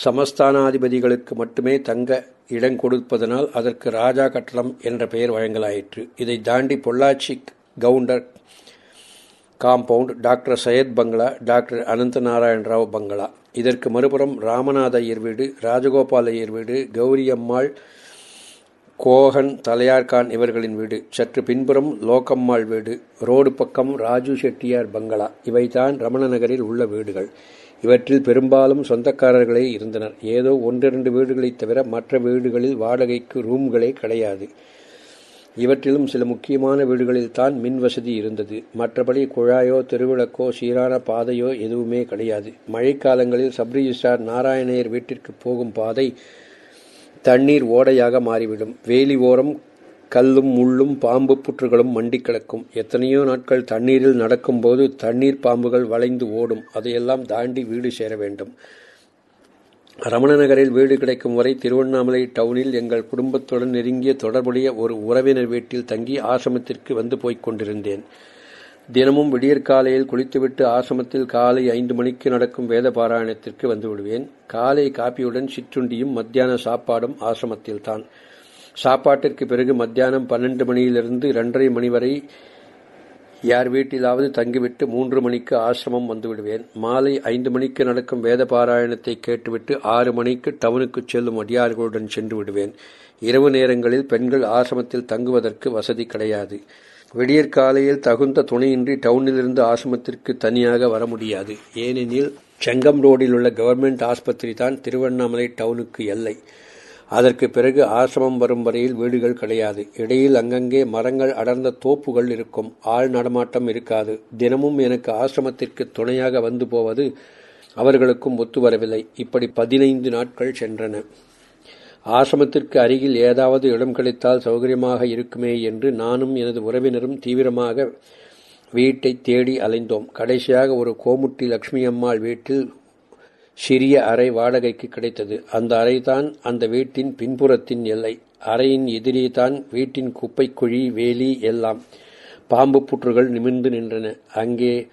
S1: சமஸ்தானாதிபதிகளுக்கு மட்டுமே தங்க இடம் கொடுப்பதனால் அதற்கு ராஜா கட்டடம் என்ற பெயர் வழங்கலாயிற்று. இதை தாண்டி Pollachi Gounder compound doctor Syed bungalow doctor Anantha Narayana Rao பங்களா. இதற்கு மறுபுறம் ராமநாத ஐயர் வீடு ராஜகோபால் ஐயர் வீடு கௌரி அம்மாள் கோகன் தலையார்கான் இவர்களின் வீடு. சற்று பின்புறம் லோக்கம்மாள் வீடு ரோடு பக்கம் ராஜு செட்டியார் பங்களா. இவைதான் ரமண நகரில் உள்ள வீடுகள். இவற்றில் பெரும்பாலும் சொந்தக்காரர்களே இருந்தனர். ஏதோ ஒன்றிரண்டு வீடுகளைத் தவிர மற்ற வீடுகளில் வாடகைக்கு ரூம்களே கிடையாது. இவற்றிலும் சில முக்கியமான வீடுகளில் தான் மின் வசதி இருந்தது. மற்றபடி குழாயோ தெருவிளக்கோ சீரான பாதையோ எதுவுமே கிடையாது. மழைக்காலங்களில் சப்ரிஜிஸ்டார் நாராயணையர் வீட்டிற்கு போகும் பாதை தண்ணீர் ஓடையாக மாறிவிடும். வேலி ஓரம் கல்லும் முள்ளும் பாம்பு புற்றுகளும் மண்டி கிடக்கும். எத்தனையோ நாட்கள் தண்ணீரில் நடக்கும்போது தண்ணீர் பாம்புகள் வளைந்து ஓடும். அதையெல்லாம் தாண்டி வீடு சேர வேண்டும். ரமண நகரில் வீடு கிடைக்கும் வரை திருவண்ணாமலை டவுனில் எங்கள் குடும்பத்துடன் நெருங்கிய தொடர்புடைய ஒரு உறவினர் வீட்டில் தங்கி ஆசிரமத்திற்கு வந்து போய்க் கொண்டிருந்தேன். தினமும் விடியற்காலையில் குளித்துவிட்டு ஆசிரமத்தில் காலை ஐந்து மணிக்கு நடக்கும் வேத பாராயணத்திற்கு வந்து விடுவேன். காலை காப்பியுடன் சிற்றுண்டியும் மத்தியான சாப்பாடும் ஆசிரமத்தில்தான். சாப்பாட்டிற்கு பிறகு மத்தியானம் பன்னெண்டு மணியிலிருந்து இரண்டரை மணி வரை யார் வீட்டிலாவது தங்கிவிட்டு மூன்று மணிக்கு ஆசிரமம் வந்துவிடுவேன். மாலை ஐந்து மணிக்கு நடக்கும் வேத பாராயணத்தை கேட்டுவிட்டு ஆறு மணிக்கு டவுனுக்கு செல்லும் அடியார்களுடன் சென்று விடுவேன். இரவு நேரங்களில் பெண்கள் ஆசிரமத்தில் தங்குவதற்கு வசதி கிடையாது. விடியற்காலையில் தகுந்த துணையின்றி டவுனிலிருந்து ஆசிரமத்திற்கு தனியாக வர முடியாது. ஏனெனில் செங்கம் ரோடில் உள்ள கவர்மெண்ட் ஆஸ்பத்திரி தான் திருவண்ணாமலை டவுனுக்கு எல்லை. அதற்கு பிறகு ஆசிரமம் வரும் வரையில் வீடுகள் கிடையாது. இடையில் அங்கங்கே மரங்கள் அடர்ந்த தோப்புகள் இருக்கும். ஆள் நடமாட்டம் இருக்காது. தினமும் எனக்கு ஆசிரமத்திற்கு துணையாக வந்து போவது அவர்களுக்கும் ஒத்து வரவில்லை இப்படி பதினைந்து நாட்கள் சென்றன. ஆசிரமத்திற்கு அருகில் ஏதாவது இடம் கிடைத்தால் சௌகரியமாக இருக்குமே என்று நானும் எனது உறவினரும் தீவிரமாக வீட்டை தேடி அலைந்தோம். கடைசியாக ஒரு கோமுட்டி லட்சுமி அம்மாள் வீட்டில் சிறிய அறை வாடகைக்கு கிடைத்தது. அந்த அறைதான் அந்த வீட்டின் பின்புறத்தின் எல்லை. அறையின் எதிரே தான் வீட்டின் குப்பை குழி வேலி எல்லாம் பாம்பு புற்றுகள் நிமிர்ந்து நின்றன. அங்கே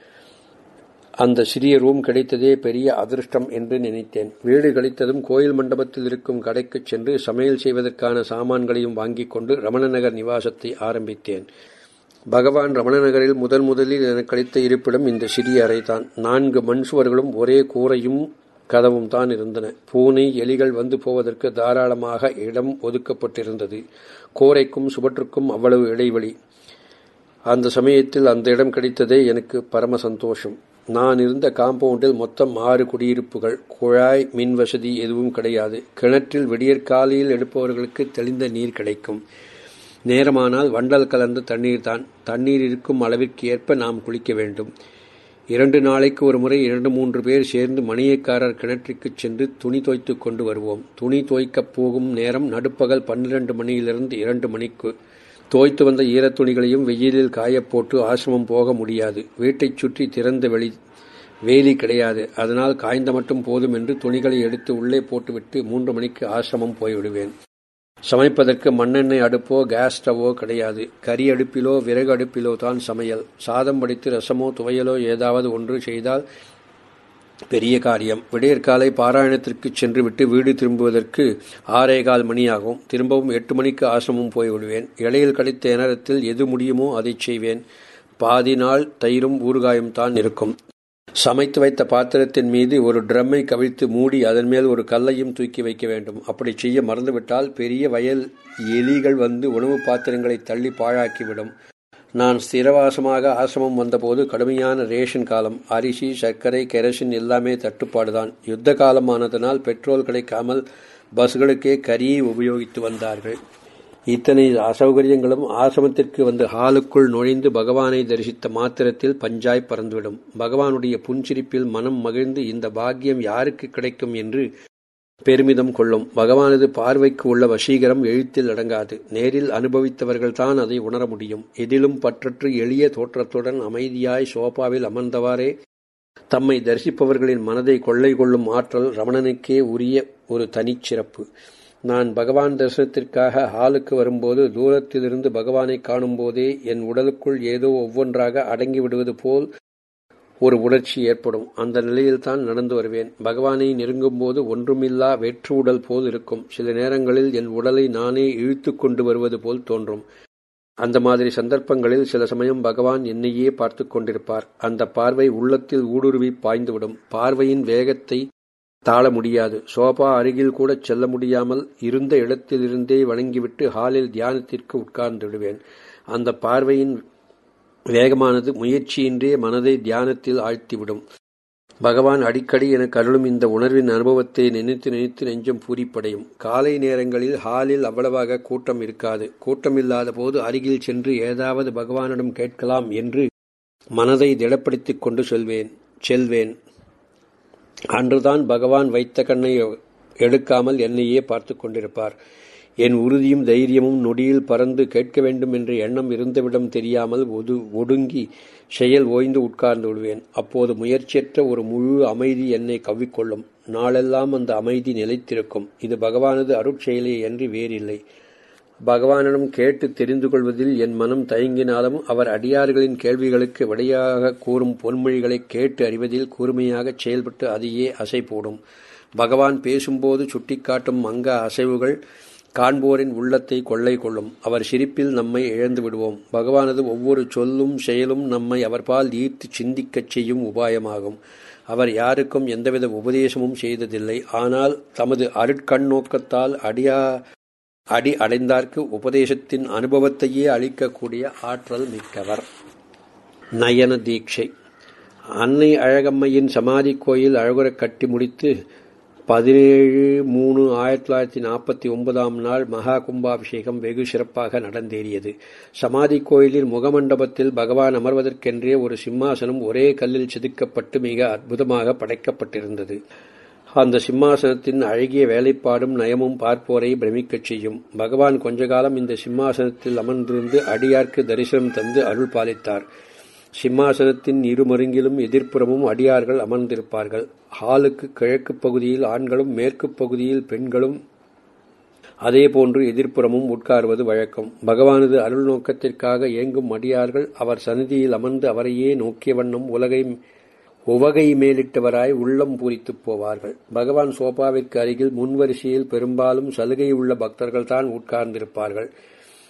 S1: அந்த சிறிய ரூம் கிடைத்ததே பெரிய அதிர்ஷ்டம் என்று நினைத்தேன். வீடு கிடைத்ததும் கோயில் மண்டபத்தில் இருக்கும் கடைக்குச் சென்று சமையல் செய்வதற்கான சாமான்களையும் வாங்கிக் கொண்டு ரமணநகர் நிவாசத்தை ஆரம்பித்தேன். பகவான் ரமணநகரில் முதன் முதலில் எனக்கு கிடைத்த இருப்பிடம் இந்த சிறிய அறைதான். நான்கு மண் சுவர்களும் ஒரே கூரையும் கதவும் தான் இருந்தன. பூனை எலிகள் வந்து போவதற்கு தாராளமாக இடம் ஒதுக்கப்பட்டிருந்தது. கூரைக்கும் சுவற்றுக்கும் அவ்வளவு இடைவெளி. அந்த சமயத்தில் அந்த இடம் கிடைத்ததே எனக்கு பரம சந்தோஷம். நான் இருந்த காம்பவுண்டில் மொத்தம் ஆறு குடியிருப்புகள். குழாய் மின் வசதி எதுவும் கிடையாது. கிணற்றில் விடியற்காலையில் எடுப்பவர்களுக்கு தெளிந்த நீர் கிடைக்கும். நேரமானால் வண்டல் கலந்த தண்ணீர் தான் தண்ணீர் இருக்கும் அளவிற்கு ஏற்ப நாம் குளிக்க வேண்டும். இரண்டு நாளைக்கு ஒரு முறை இரண்டு மூன்று பேர் சேர்ந்து மணியக்காரர் கிணற்றுக்கு சென்று துணி தோய்த்து கொண்டு வருவோம். துணி தோய்க்கப் போகும் நேரம் நடுப்பகல் பன்னிரண்டு மணியிலிருந்து இரண்டு மணிக்கு. தோய்த்து வந்த ஈரத் துணிகளையும் வெயிலில் காயப்போட்டு ஆசிரமம் போக முடியாது. வீட்டைச் சுற்றி திறந்த வெளி வேலி கிடையாது. அதனால் காய்ந்த மட்டும் போதும் என்று துணிகளை எடுத்து உள்ளே போட்டுவிட்டு மூன்று மணிக்கு ஆசிரமம் போய்விடுவேன். சமைப்பதற்கு மண்ணெண்ணெய் அடுப்போ கேஸ் ஸ்டவ்வோ கிடையாது. கறி அடுப்பிலோ விறகு அடுப்பிலோ தான் சமையல். சாதம் படித்து ரசமோ துவையலோ ஏதாவது ஒன்று செய்தால் பெரிய காரியம். விடையற்காலை பாராயணத்திற்கு சென்று விட்டு வீடு திரும்புவதற்கு ஆறே கால் மணியாகும். திரும்பவும் எட்டு மணிக்கு ஆசிரமம் போய்விடுவேன். இடையில் கிடைத்த நேரத்தில் எது முடியுமோ அதை செய்வேன். பாதி நாள் தயிரும் ஊறுகாயும் தான் இருக்கும். சமைத்து வைத்த பாத்திரத்தின் மீது ஒரு ட்ரம்மை கவிழ்த்து மூடி அதன் மேல் ஒரு கல்லையும் தூக்கி வைக்க வேண்டும். அப்படி செய்ய மறந்துவிட்டால் பெரிய வயல் எலிகள் வந்து உணவு பாத்திரங்களை தள்ளி பாழாக்கிவிடும். நான் ஸ்திரவாசமாக ஆசிரமம் வந்தபோது கடுமையான ரேஷன் காலம் அரிசி சர்க்கரை கெரசின் எல்லாமே தட்டுப்பாடுதான். யுத்த காலமானதனால் பெட்ரோல் கிடைக்காமல் பஸ்களுக்கே கரியை உபயோகித்து வந்தார்கள். இத்தனை அசௌகரியங்களும் ஆசிரமத்திற்கு வந்து ஹாலுக்குள் நுழைந்து பகவானை தரிசித்த மாத்திரத்தில் பஞ்சாய் பறந்துவிடும். பகவானுடைய புன்சிரிப்பில் மனம் மகிழ்ந்து இந்த பாக்கியம் யாருக்கு கிடைக்கும் என்று பெருமிதம் கொள்ளும். பகவானது பார்வைக்கு உள்ள வசீகரம் எழுத்தில் அடங்காது. நேரில் அனுபவித்தவர்கள்தான் அதை உணர முடியும். எதிலும் பற்றற்று எளிய தோற்றத்துடன் அமைதியாய் சோபாவில் அமர்ந்தவாறே தம்மை தரிசிப்பவர்களின் மனதை கொள்ளை கொள்ளும் ஆற்றல் ரமணனுக்கே உரிய ஒரு தனிச்சிறப்பு. நான் பகவான் தரிசனத்திற்காக ஹாலுக்கு வரும்போது தூரத்திலிருந்து பகவானை காணும்போதே என் உடலுக்குள் ஏதோ ஒவ்வொன்றாக அடங்கி விடுவது போல் ஒரு உணர்ச்சி ஏற்படும். அந்த நிலையில்தான் நடந்து வருவேன். பகவானை நெருங்கும்போது ஒன்றுமில்லா வெற்று உடல் போல் இருக்கும். சில நேரங்களில் என் உடலை நானே இழுத்து கொண்டு வருவது போல் தோன்றும். அந்த மாதிரி சந்தர்ப்பங்களில் சில சமயம் பகவான் என்னையே பார்த்து கொண்டிருப்பார். அந்த பார்வை உள்ளத்தில் ஊடுருவி பாய்ந்துவிடும். பார்வையின் வேகத்தை தாழ முடியாது. சோபா அருகில் கூட செல்ல முடியாமல் இருந்த இடத்திலிருந்தே வணங்கிவிட்டு ஹாலில் தியானத்திற்கு உட்கார்ந்து விடுவேன் அந்த பார்வையின் வேகமானது முயற்சியின்றே மனதை தியானத்தில் ஆழ்த்திவிடும். பகவான் அடிக்கடி எனக்கு அருளும் இந்த உணர்வின் அனுபவத்தை நினைத்து நினைத்து நெஞ்சம் பூரிப்படையும். காலை நேரங்களில் ஹாலில் அவ்வளவாக கூட்டம் இருக்காது. கூட்டமில்லாத போது அருகில் சென்று ஏதாவது பகவானிடம் கேட்கலாம் என்று மனதை திடப்படுத்திக் கொண்டு செல்வேன் செல்வேன். அன்றுதான் பகவான் வைத்த கண்ணை எடுக்காமல் என்னையே பார்த்து கொண்டிருப்பார். என் உறுதியும் தைரியமும் நொடியில் பறந்து கேட்க வேண்டும் என்ற எண்ணம் இருந்தவிடம் தெரியாமல் ஒது ஒடுங்கி செயல் ஓய்ந்து உட்கார்ந்து விடுவேன். அப்போது முயற்சியற்ற ஒரு முழு அமைதி என்னை கவ்விக்கொள்ளும். நாளெல்லாம் அந்த அமைதி நிலைத்திருக்கும். இது பகவானது அருட்செயலே என்று வேறில்லை. பகவானிடம் கேட்டு தெரிந்து கொள்வதில் என் மனம் தயங்கினாலும் அவர் அடியார்களின் கேள்விகளுக்கு விடையாக கூறும் பொன்மொழிகளை கேட்டு அறிவதில் கூர்மையாக செயல்பட்டு அதையே அசை போடும். பகவான் பேசும்போது சுட்டிக்காட்டும் அங்க அசைவுகள் காண்போரின் உள்ளத்தை கொள்ளை கொள்ளும். அவர் சிரிப்பில் நம்மை இழந்து விடுவோம். பகவானது ஒவ்வொரு சொல்லும் செயலும் நம்மை அவர்பால் ஈர்த்து சிந்திக்கச் செய்யும் உபாயமாகும். அவர் யாருக்கும் எந்தவித உபதேசமும் செய்ததில்லை. ஆனால் தமது அருட்கண்ணோக்கத்தால் அடியா அடி அடைந்தார்க்கு உபதேசத்தின் அனுபவத்தையே அளிக்கக்கூடிய ஆற்றல் மிக்கவர். நயன தீட்சை. அன்னை அழகம்மையின் சமாதி கோயில் அழகுறக் கட்டி முடித்து பதினேழு மூணு ஆயிரத்தி தொள்ளாயிரத்தி நாற்பத்தி ஒன்பதாம் நாள் மகா கும்பாபிஷேகம் வெகு சிறப்பாக நடந்தேறியது. சமாதி கோயிலின் முகமண்டபத்தில் பகவான் அமர்வதற்கென்றே ஒரு சிம்மாசனம் ஒரே கல்லில் செதுக்கப்பட்டு மிக அற்புதமாக படைக்கப்பட்டிருந்தது. அந்த சிம்மாசனத்தின் அழகிய வேலைப்பாடும் நயமும் பார்ப்போரை பிரமிக்கச் செய்யும். பகவான் கொஞ்ச காலம் இந்த சிம்மாசனத்தில் அமர்ந்திருந்து அடியார்க்கு தரிசனம் தந்து அருள் பாலித்தார். சிம்மாசனத்தின் இருமருங்கிலும் எதிர்ப்புறமும் அடியார்கள் அமர்ந்திருப்பார்கள். ஹாலுக்கு கிழக்கு பகுதியில் ஆண்களும் மேற்கு பகுதியில் பெண்களும் அதேபோன்று எதிர்ப்புறமும் உட்காருவது வழக்கம். பகவானது அருள் நோக்கத்திற்காக இயங்கும் அடியார்கள் அவர் சந்நிதியில் அமர்ந்து அவரையே நோக்கிய வண்ணம் உலகை உவகை மேலிட்டவராய் உள்ளம் பூரித்துப் போவார்கள். பகவான் சோபாவிற்கு அருகில் முன்வரிசையில் பெரும்பாலும் சலுகை உள்ள பக்தர்கள் தான் உட்கார்ந்திருப்பார்கள்.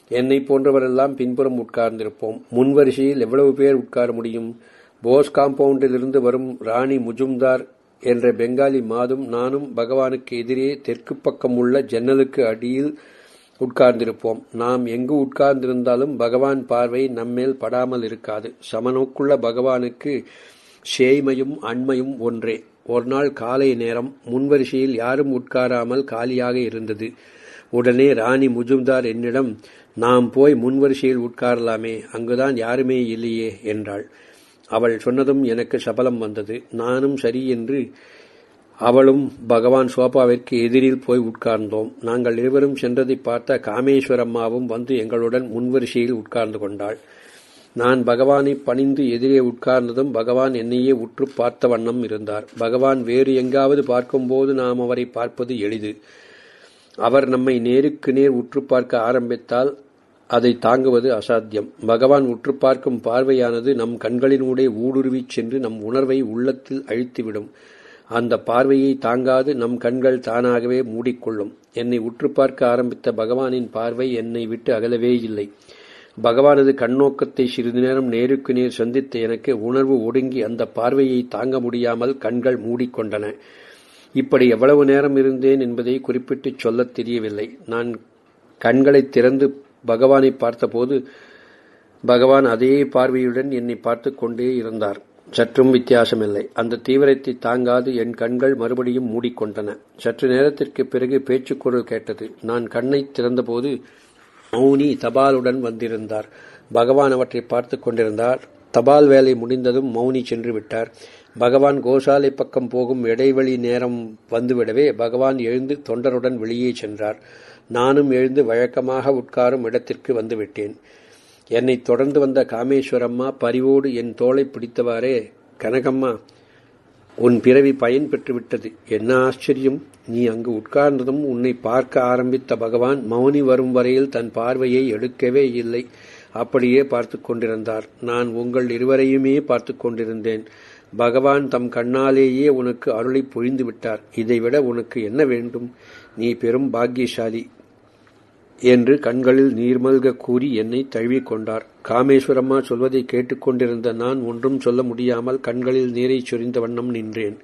S1: என்னை போன்றவரெல்லாம் பின்புறம் உட்கார்ந்திருப்போம். முன்வரிசையில் எவ்வளவு பேர் உட்கார முடியும்? போஸ் காம்பவுண்டிலிருந்து வரும் ராணி முஜும்தார் என்ற பெங்காலி மாதும் நானும் பகவானுக்கு எதிரே தெற்கு பக்கம் உள்ள ஜன்னலுக்கு அடியில் உட்கார்ந்திருப்போம். நாம் எங்கு உட்கார்ந்திருந்தாலும் பகவான் பார்வை நம்மேல் படாமல் இருக்காது. சமநோக்குள்ள பகவானுக்கு சேய்மையும் அண்மையும் ஒன்றே. ஒரு நாள் காலை நேரம் முன்வரிசையில் யாரும் உட்காராமல் காலியாக இருந்தது. உடனே ராணி முஜும்தார் என்னிடம் நாம் போய் முன்வரிசையில் உட்காரலாமே அங்குதான் யாருமே இல்லையே என்றாள். அவள் சொன்னதும் எனக்கு சபலம் வந்தது. நானும் சரி என்று அவளும் பகவான் சோபாவிற்கு எதிரில் போய் உட்கார்ந்தோம். நாங்கள் இருவரும் சென்றதை பார்த்த காமேஸ்வரம்மாவும் வந்து எங்களுடன் முன்வரிசையில் உட்கார்ந்து கொண்டாள். நான் பகவானை பணிந்து எதிரே உட்கார்ந்ததும் பகவான் என்னையே உற்று பார்த்த வண்ணம் இருந்தார். பகவான் வேறு எங்காவது பார்க்கும்போது நாம் அவரை பார்ப்பது எளிது. அவர் நம்மை நேருக்கு நேர் உற்று பார்க்க ஆரம்பித்தால் அதை தாங்குவது அசாத்தியம். பகவான் உற்று பார்க்கும் பார்வையானது நம் கண்களினூடே ஊடுருவிச் சென்று நம் உணர்வை உள்ளத்தில் அழித்துவிடும். அந்த பார்வையை தாங்காது நம் கண்கள் தானாகவே மூடிக்கொள்ளும். என்னை உற்று பார்க்க ஆரம்பித்த பகவானின் பார்வை என்னை விட்டு அகலவே இல்லை. பகவானது கண்ணோக்கத்தை சிறிது நேரம் நேருக்கு நேர் சந்தித்த எனக்கு உணர்வு ஒடுங்கி அந்த பார்வையை தாங்க முடியாமல் கண்கள் மூடிக்கொண்டன. இப்படி எவ்வளவு நேரம் இருந்தேன் என்பதை குறிப்பிட்டுச் சொல்லத் தெரியவில்லை. நான் கண்களை திறந்து பகவானை பார்த்தபோது பகவான் அதே பார்வையுடன் என்னை பார்த்து கொண்டே இருந்தார். சற்றும் வித்தியாசமில்லை. அந்த தீவிரத்தை தாங்காது என் கண்கள் மறுபடியும் மூடிக்கொண்டன. சற்று நேரத்திற்கு பிறகு பேச்சுக்குரல் கேட்டது. நான் கண்ணை திறந்தபோது மௌனி தபாலுடன் வந்திருந்தார். பகவான் அவற்றை பார்த்து கொண்டிருந்தார். தபால் வேலை முடிந்ததும் மௌனி சென்று விட்டார். பகவான் கோசாலை பக்கம் போகும் இடைவெளி நேரம் வந்துவிடவே பகவான் எழுந்து தொண்டருடன் வெளியே சென்றார். நானும் எழுந்து வழக்கமாக உட்காரும் இடத்திற்கு வந்துவிட்டேன். என்னை தொடர்ந்து வந்த காமேஸ்வரம்மா பரிவோடு என் தோளை பிடித்தவாறே கனகம்மா உன் பிறவி பயன் பெற்றுவிட்டது. என்ன ஆச்சரியம்? நீ அங்கு உட்கார்ந்ததும் உன்னை பார்க்க ஆரம்பித்த பகவான் மௌனி வரும் வரையில் தன் பார்வையை எடுக்கவே இல்லை. அப்படியே பார்த்து கொண்டிருந்தார். நான் உங்கள் இருவரையுமே பார்த்து கொண்டிருந்தேன். பகவான் தம் கண்ணாலேயே உனக்கு அருளை பொழிந்து விட்டார். இதைவிட உனக்கு என்ன வேண்டும்? நீ பெரும் பாக்கியசாலி. என்று கண்களில் நீர்மல்க கூறி என்னை தழுவிக்கொண்டார் காமேஸ்வரம்மா சொல்வதை கேட்டுக்கொண்டிருந்த நான் ஒன்றும் சொல்ல முடியாமல் கண்களில் நீரை சொரிந்த வண்ணம் நின்றேன்.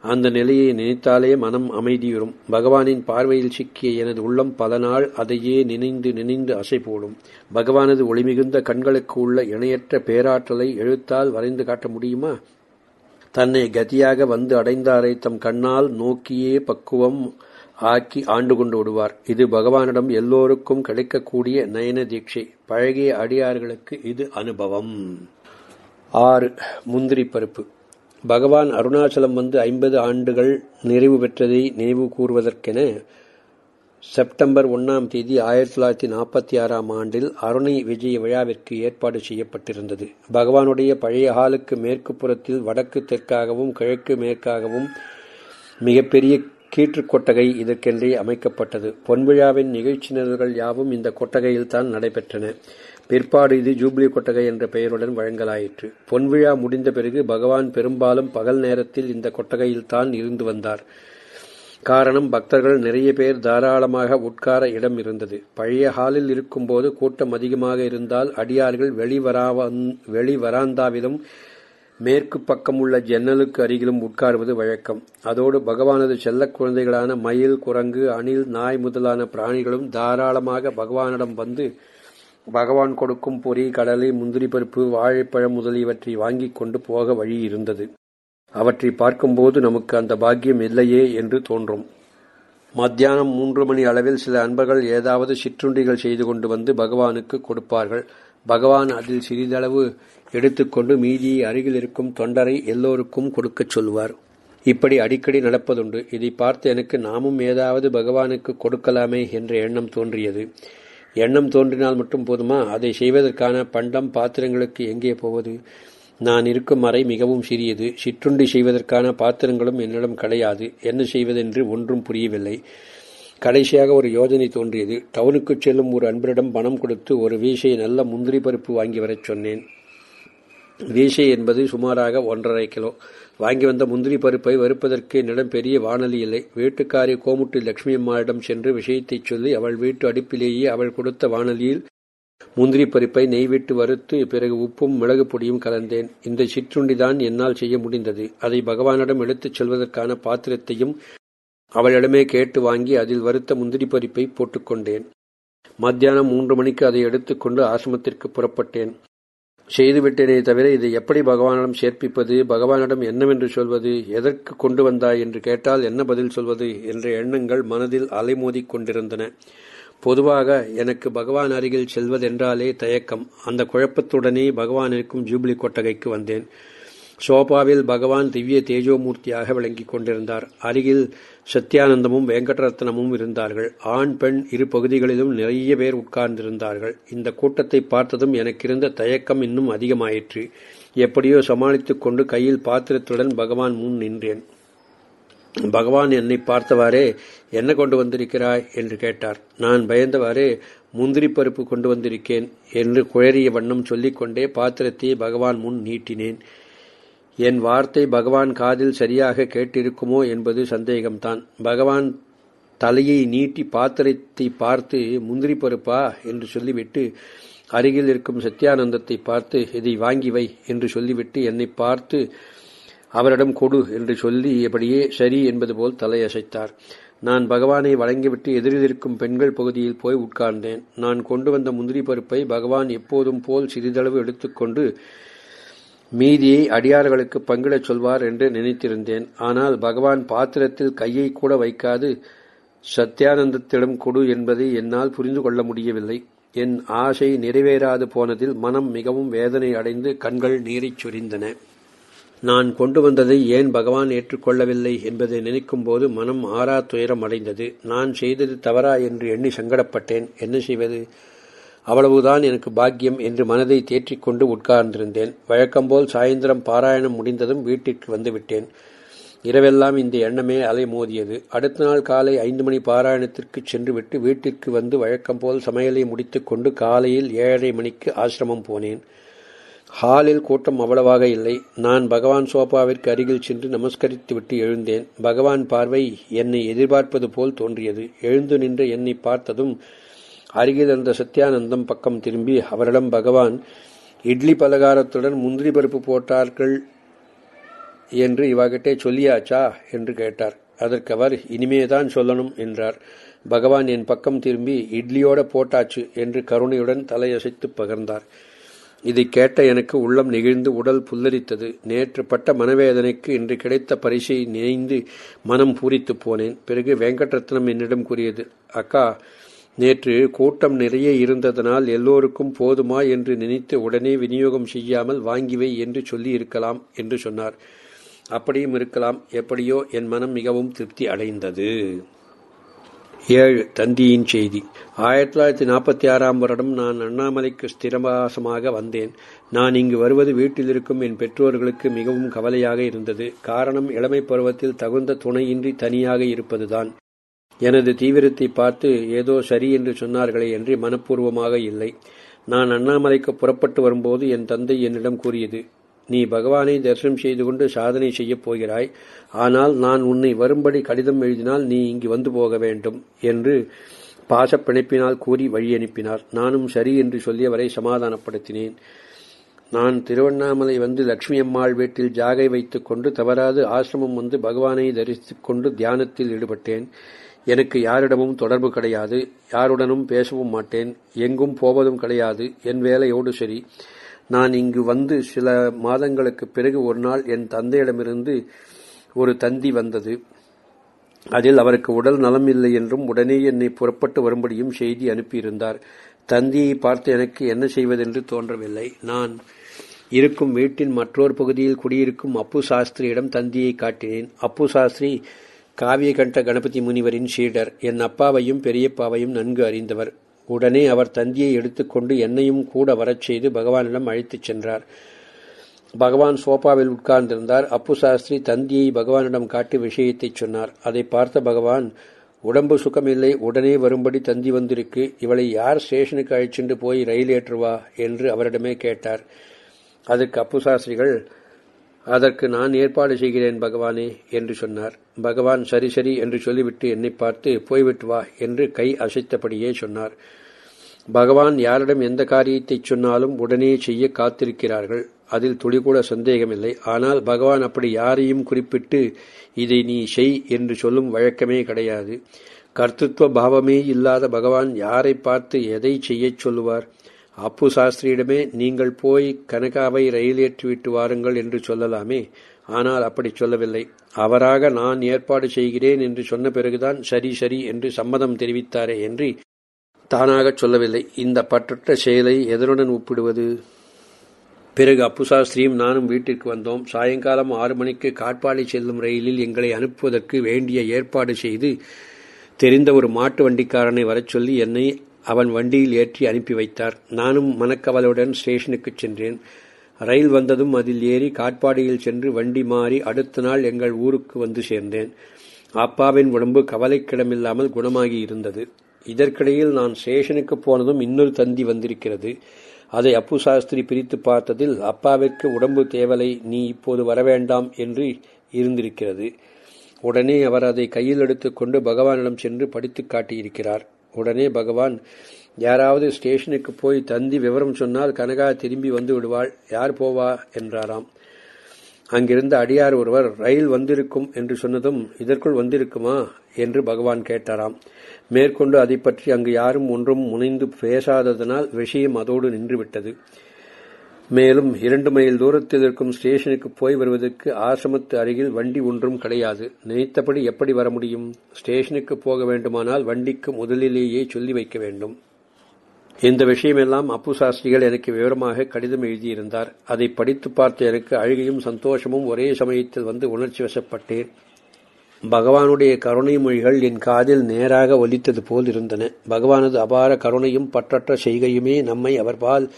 S1: அந்த நிலையை நினைத்தாலே மனம் அமைதியுறும். பகவானின் பார்வையில் சிக்கிய எனது உள்ளம் பல நாள் அதையே நினைந்து நினைந்து அசை போடும் பகவானது ஒளிமிகுந்த கண்களுக்கு உள்ள இணையற்ற பேராற்றலை எழுத்தால் வரைந்து காட்ட முடியுமா? தன்னை கதியாக வந்து அடைந்தாரை தம் கண்ணால் நோக்கியே பக்குவம் ஆக்கி ஆண்டு கொண்டு விடுவார். இது பகவானிடம் எல்லோருக்கும் கிடைக்கக்கூடிய நயன தீட்சை. பழகிய அடியார்களுக்கு இது அனுபவம். ஆறு முந்திரி பருப்பு. பகவான் அருணாச்சலம் வந்து ஐம்பது ஆண்டுகள் நிறைவு பெற்றதை நினைவு கூறுவதற்கென செப்டம்பர் ஒன்றாம் தேதி ஆயிரத்தி தொள்ளாயிரத்தி நாற்பத்தி ஆறாம் ஆண்டில் அருணை விஜய விழாவிற்கு ஏற்பாடு செய்யப்பட்டிருந்தது. பகவானுடைய பழைய ஹாலுக்கு மேற்கு புறத்தில் வடக்கு தெற்காகவும் கிழக்கு மேற்காகவும் மிகப்பெரிய கீற்றுக் கொட்டகை இதற்கென்றே அமைக்கப்பட்டது. பொன்விழாவின் நிகழ்ச்சி நிரல்கள் யாவும் இந்த கொட்டகையில்தான் நடைபெற்றன. பிற்பாடு இது ஜூப்ளி கொட்டகை என்ற பெயருடன் வழங்கலாயிற்று. பொன்விழா முடிந்த பிறகு பகவான் பெரும்பாலும் பகல் நேரத்தில் இந்த கொட்டகையில்தான் இருந்து வந்தார். காரணம் பக்தர்கள் நிறைய பேர் தாராளமாக உட்கார இடம் இருந்தது. பழைய ஹாலில் இருக்கும்போது கூட்டம் அதிகமாக இருந்தால் அடியார்கள் வெளிவராந்தாவிலும் மேற்கு பக்கம் உள்ள ஜன்னலுக்கு அருகிலும் உட்காருவது வழக்கம். அதோடு பகவானது செல்ல குழந்தைகளான மயில் குரங்கு அணில் நாய் முதலான பிராணிகளும் தாராளமாக பகவானிடம் வந்து பகவான் கொடுக்கும் பொறி கடலை முந்திரி பருப்பு வாழைப்பழம் முதலியவற்றை வாங்கிக் கொண்டு போக வழி இருந்தது. அவற்றை பார்க்கும்போது நமக்கு அந்த பாக்கியம் இல்லையே என்று தோன்றும். மத்தியானம் மூன்று மணி அளவில் சில அன்பர்கள் ஏதாவது சிற்றுண்டிகள் செய்து கொண்டு வந்து பகவானுக்கு கொடுப்பார்கள். பகவான் அதில் சிறிதளவு எடுத்துக்கொண்டு மீதியை அருகில் இருக்கும் தொண்டரை எல்லோருக்கும் கொடுக்கச் சொல்வார். இப்படி அடிக்கடி நடப்பதுண்டு. இதை பார்த்து எனக்கு நாமும் ஏதாவது பகவானுக்கு கொடுக்கலாமே என்ற எண்ணம் தோன்றியது. எண்ணம் தோன்றினால் மட்டும் போதுமா? அதை செய்வதற்கான பண்டம் பாத்திரங்களுக்கு எங்கே போவது? நான் இருக்கும் அறை மிகவும் சிறியது. சிற்றுண்டி செய்வதற்கான பாத்திரங்களும் என்னிடம் கிடையாது. என்ன செய்வதென்று ஒன்றும் புரியவில்லை. கடைசியாக ஒரு யோஜனை தோன்றியது. டவுனுக்கு செல்லும் ஒரு அன்பரிடம் பணம் கொடுத்து ஒரு வீசை நல்ல முந்திரி பருப்பு வாங்கி வரச் சொன்னேன். வீசை என்பது சுமாராக ஒன்றரை கிலோ. வாங்கி வந்த முந்திரி பருப்பை வறுப்பதற்கு என்னிடம் பெரிய வானொலி இல்லை. வீட்டுக்காரி கோமுட்டு லட்சுமி அம்மாவிடம் சென்று விஷயத்தை சொல்லி அவள் வீட்டு அடுப்பிலேயே அவள் கொடுத்த வானொலியில் முந்திரி பருப்பை நெய் விட்டு வறுத்து பிறகு உப்பும் மிளகு பொடியும் கலந்தேன். இந்த சிற்றுண்டிதான் என்னால் செய்ய முடிந்தது. அதை பகவானிடம் எடுத்துச் செல்வதற்கான பாத்திரத்தையும் அவளிடமே கேட்டு வாங்கி அதில் வறுத்த முந்திரி பறிப்பை போட்டுக்கொண்டேன். மத்தியானம் மூன்று மணிக்கு அதை எடுத்துக்கொண்டு ஆசிரமத்திற்கு புறப்பட்டேன். செய்துவிட்டேனே தவிர இதை எப்படி பகவானிடம் சேர்ப்பிப்பது பகவானிடம் என்னவென்று சொல்வது எதற்கு கொண்டு வந்தாய் என்று கேட்டால் என்ன பதில் சொல்வது என்ற எண்ணங்கள் மனதில் அலைமோதிக் கொண்டிருந்தன. பொதுவாக எனக்கு பகவான் அருகில் செல்வதென்றாலே தயக்கம். அந்த குழப்பத்துடனே பகவான் இருக்கும் ஜூபிலி கொட்டகைக்கு வந்தேன். சோபாவில் பகவான் திவ்ய தேஜோமூர்த்தியாக விளங்கிக் கொண்டிருந்தார். அருகில் சத்யானந்தமும் வெங்கடரத்னமும் இருந்தார்கள். ஆண் பெண் இரு பகுதிகளிலும் நிறைய பேர் உட்கார்ந்திருந்தார்கள். இந்த கூட்டத்தை பார்த்ததும் எனக்கிருந்த தயக்கம் இன்னும் அதிகமாயிற்று. எப்படியோ சமாளித்துக் கொண்டு கையில் பாத்திரத்துடன் பகவான் முன் நின்றேன். பகவான் என்னை பார்த்தவாறே என்ன கொண்டு வந்திருக்கிறாய்? என்று கேட்டார். நான் பயந்தவாறே முந்திரி பருப்பு கொண்டு வந்திருக்கேன் என்று குழறிய வண்ணம் சொல்லிக்கொண்டே பாத்திரத்தை பகவான் முன் நீட்டினேன். என் வார்த்தை பகவான் காதில் சரியாக கேட்டிருக்குமோ என்பது சந்தேகம்தான். பகவான் தலையை நீட்டி பாத்திரத்தை பார்த்து முந்திரி பருப்பா? என்று சொல்லிவிட்டு அருகில் இருக்கும் சத்யானந்தத்தை பார்த்து இதை வாங்கி வை என்று சொல்லிவிட்டு என்னை பார்த்து அவரிடம் கொடு என்று சொல்லி எப்படியே சரி என்பது போல் தலையசைத்தார். நான் பகவானை வழங்கிவிட்டு எதிரில் இருக்கும் பெண்கள் பகுதியில் போய் உட்கார்ந்தேன். நான் கொண்டு வந்த முந்திரி பருப்பை பகவான் எப்போதும் போல் சிறிதளவு எடுத்துக்கொண்டு மீதியை அடியார்களுக்கு பங்கிடச் சொல்வார் என்று நினைத்திருந்தேன். ஆனால் பகவான் பாத்திரத்தில் கையை கூட வைக்காது சத்யானந்தத்திடம் கொடு என்பதை என்னால் புரிந்து கொள்ள முடியவில்லை. என் ஆசை நிறைவேறாது போனதில் மனம் மிகவும் வேதனை அடைந்து கண்கள் நீரைச் சொரிந்தன. நான் கொண்டு வந்ததை ஏன் பகவான் ஏற்றுக்கொள்ளவில்லை என்பதை நினைக்கும் போது மனம் ஆறா துயரம் அடைந்தது. நான் செய்தது தவறா என்று எண்ணி சங்கடப்பட்டேன். என்ன செய்வது? அவ்வளவுதான் எனக்கு பாக்கியம் என்று மனதை தேற்றிக்கொண்டு உட்கார்ந்திருந்தேன். வழக்கம்போல் சாயந்தரம் பாராயணம் முடிந்ததும் வீட்டிற்கு வந்துவிட்டேன். இரவெல்லாம் இந்த எண்ணமே அலை மோதியது அடுத்த நாள் காலை ஐந்து மணி பாராயணத்திற்கு சென்றுவிட்டு வீட்டிற்கு வந்து வழக்கம்போல் சமையலை முடித்துக்கொண்டு காலையில் ஏழரை மணிக்கு ஆசிரமம் போனேன். ஹாலில் கூட்டம் அவ்வளவாக இல்லை. நான் பகவான் சோபாவிற்கு அருகில் சென்று நமஸ்கரித்துவிட்டு எழுந்தேன். பகவான் பார்வை என்னை எதிர்பார்ப்பது போல் தோன்றியது. எழுந்து நின்று என்னை பார்த்ததும் அருகில் இருந்த சத்யானந்தம் பக்கம் திரும்பி அவரிடம் பகவான் இட்லி பலகாரத்துடன் முந்திரி பருப்பு போட்டார்கள் என்று இவாகிட்டே சொல்லியாச்சா? என்று கேட்டார். அதற்கு அவர் இனிமேதான் சொல்லணும் என்றார். பகவான் என் பக்கம் திரும்பி இட்லியோட போட்டாச்சு என்று கருணையுடன் தலையசைத்து பகர்ந்தார். இதை கேட்ட எனக்கு உள்ளம் நெகிழ்ந்து உடல் புல்லரித்தது. நேற்று பட்ட மனவேதனைக்கு இன்று கிடைத்த பரிசை நினைந்து மனம் பூரித்து போனேன். பிறகு வெங்கட்ரத்னம் என்னிடம் கூறியது அக்கா நேற்று கூட்டம் நிறைய இருந்ததனால் எல்லோருக்கும் போதுமா என்று நினைத்து உடனே விநியோகம் செய்யாமல் வாங்கிவை என்று சொல்லி இருக்கலாம் என்று சொன்னார். அப்படியும் இருக்கலாம். எப்படியோ என் மனம் மிகவும் திருப்தி அடைந்தது. ஏழு தந்தியின் செய்தி. ஆயிரத்தி தொள்ளாயிரத்தி நாற்பத்தி ஆறாம் வருடம் நான் அண்ணாமலைக்கு ஸ்திரவாசமாக வந்தேன். நான் இங்கு வருவது வீட்டில் இருக்கும் என் பெற்றோர்களுக்கு மிகவும் கவலையாக இருந்தது. காரணம் இளமை பருவத்தில் தகுந்த துணையின்றி தனியாக இருப்பதுதான். எனது தீவிரத்தை பார்த்து ஏதோ சரி என்று சொன்னார்களே என்று மனப்பூர்வமாக இல்லை. நான் அண்ணாமலைக்கு புறப்பட்டு வரும்போது என் தந்தை என்னிடம் கூறியது நீ பகவானை தரிசனம் செய்து கொண்டு சாதனை செய்யப் போகிறாய். ஆனால் நான் உன்னை வரும்படி கடிதம் எழுதினால் நீ இங்கு வந்து போக வேண்டும் என்று பாசப்பிணைப்பினால் கூறி வழி அனுப்பினார். நானும் சரி என்று சொல்லியவரை சமாதானப்படுத்தினேன். நான் திருவண்ணாமலை வந்து லட்சுமி அம்மாள் வீட்டில் ஜாகை வைத்துக் கொண்டு தவறாது ஆசிரமம் வந்து பகவானை தரிசித்துக் கொண்டு தியானத்தில் ஈடுபட்டேன். எனக்கு யாரிடமும் தொடர்பு கிடையாது யாருடனும் பேசவும் மாட்டேன் எங்கும் போவதும் கிடையாது என் வேலையோடு சரி. நான் இங்கு வந்து சில மாதங்களுக்கு பிறகு ஒரு நாள் என் தந்தையிடமிருந்து ஒரு தந்தி வந்தது. அதில் அவருக்கு உடல் நலம் இல்லை என்றும் உடனே என்னை புறப்பட்டு வரும்படியும் செய்தி அனுப்பியிருந்தார். தந்தியை பார்த்து எனக்கு என்ன செய்வதென்று தோன்றவில்லை. நான் இருக்கும் வீட்டின் மற்றொரு பகுதியில் குடியிருக்கும் அப்பு சாஸ்திரியிடம் தந்தியை காட்டினேன். அப்பு சாஸ்திரி காவியகண்ட கணபதி முனிவரின் ஷீடர் என் அப்பாவையும் பெரியப்பாவையும் நன்கு அறிந்தவர். உடனே அவர் தந்தியை எடுத்துக்கொண்டு என்னையும் கூட வரச் செய்து பகவானிடம் அழைத்துச் சென்றார். பகவான் சோபாவில் உட்கார்ந்திருந்தார். அப்பு சாஸ்திரி தந்தியை பகவானிடம் காட்டி விஷயத்தை சொன்னார். அதை பார்த்த பகவான் உடம்பு சுகமில்லை உடனே வரும்படி தந்தி வந்திருக்கு. இவளை யார் ஸ்டேஷனுக்கு அழைச்சிட்டு போய் ரயில் ஏற்றுவா? என்று அவரிடமே கேட்டார். அதற்கு அப்பு சாஸ்திரிகள் அதற்கு நான் ஏற்பாடு செய்கிறேன் பகவானே என்று சொன்னார். பகவான் சரி சரி என்று சொல்லிவிட்டு என்னை பார்த்து போய்விட்டு வா என்று கை அசைத்தபடியே சொன்னார். பகவான் யாரிடம் எந்த காரியத்தை சொன்னாலும் உடனே செய்ய காத்திருக்கிறார்கள். அதில் துளிகூட சந்தேகமில்லை. ஆனால் பகவான் அப்படி யாரையும் குறிப்பிட்டு இதை நீ செய் என்று சொல்லும் வழக்கமே கிடையாது. கர்த்தத்துவ பாவமே இல்லாத பகவான் யாரை பார்த்து எதை செய்யச் சொல்லுவார்? அப்பு சாஸ்திரியிடமே நீங்கள் போய் கனகாவை ரயில் ஏற்றிவிட்டு வாருங்கள் என்று சொல்லலாமே. ஆனால் அப்படி சொல்லவில்லை. அவராக நான் ஏற்பாடு செய்கிறேன் என்று சொன்ன பிறகுதான் சரி சரி என்று சம்மதம் தெரிவித்தாரே என்று தானாகச் சொல்லவில்லை. இந்த பற்றற்ற செயலை எதனுடன் ஒப்பிடுவது? பிறகு அப்புசாஸ்திரியும் நானும் வீட்டிற்கு வந்தோம். சாயங்காலம் ஆறு மணிக்கு காட்பாடி செல்லும் ரயிலில் எங்களை அனுப்புவதற்கு வேண்டிய ஏற்பாடு செய்து தெரிந்த ஒரு மாட்டு வண்டிக்காரனை வரச் சொல்லி என்னை அவன் வண்டியில் ஏற்றி அனுப்பி வைத்தார். நானும் மனக்கவலுடன் ஸ்டேஷனுக்கு சென்றேன். ரயில் வந்ததும் அதில் ஏறி காட்பாடியில் சென்று வண்டி மாறி அடுத்த நாள் எங்கள் ஊருக்கு வந்து சேர்ந்தேன். அப்பாவின் உடம்பு கவலைக்கிடமில்லாமல் குணமாகி இருந்தது. இதற்கிடையில் நான் ஸ்டேஷனுக்கு போனதும் இன்னொரு தந்தி வந்திருக்கிறது. அதை அப்பு சாஸ்திரி பிரித்து பார்த்ததில் அப்பாவிற்கு உடம்பு தேவலை நீ இப்போது வரவேண்டாம் என்று இருந்திருக்கிறது. உடனே அவர் அதை கையில் எடுத்துக்கொண்டு பகவானிடம் சென்று படித்து காட்டியிருக்கிறார். உடனே பகவான் யாராவது ஸ்டேஷனுக்கு போய் தந்தி விவரம் சொன்னால் கனகா திரும்பி வந்து விடுவாள். யார் போவா? என்றாராம். அங்கிருந்த அடியார் ஒருவர் ரயில் வந்திருக்கும் என்று சொன்னதும் இதற்குள் வந்திருக்குமா? என்று பகவான் கேட்டாராம். மேற்கொண்டு அதை பற்றி அங்கு யாரும் ஒன்றும் முனைந்து பேசாததனால் விஷயம் அதோடு நின்றுவிட்டது. மேலும் இரண்டு மைல் தூரத்தில் இருக்கும் ஸ்டேஷனுக்கு போய் வருவதற்கு ஆசிரமத்து அருகில் வண்டி ஒன்றும் கிடையாது. நினைத்தபடி எப்படி வர முடியும்? ஸ்டேஷனுக்கு போக வேண்டுமானால் வண்டிக்கு முதலிலேயே சொல்லி வைக்க வேண்டும். இந்த விஷயமெல்லாம் அப்பு சாஸ்திரிகள் எனக்கு விவரமாக கடிதம் எழுதியிருந்தார். அதை படித்து பார்த்த எனக்கு அழுகையும் சந்தோஷமும் ஒரே சமயத்தில் வந்து உணர்ச்சி வசப்பட்டேன். பகவானுடைய கருணை மொழிகள் என் காதில் நேராக ஒலித்தது போல் இருந்தன. பகவானது அபார கருணையும் பற்றற்ற செய்கையுமே நம்மை அவர்பால்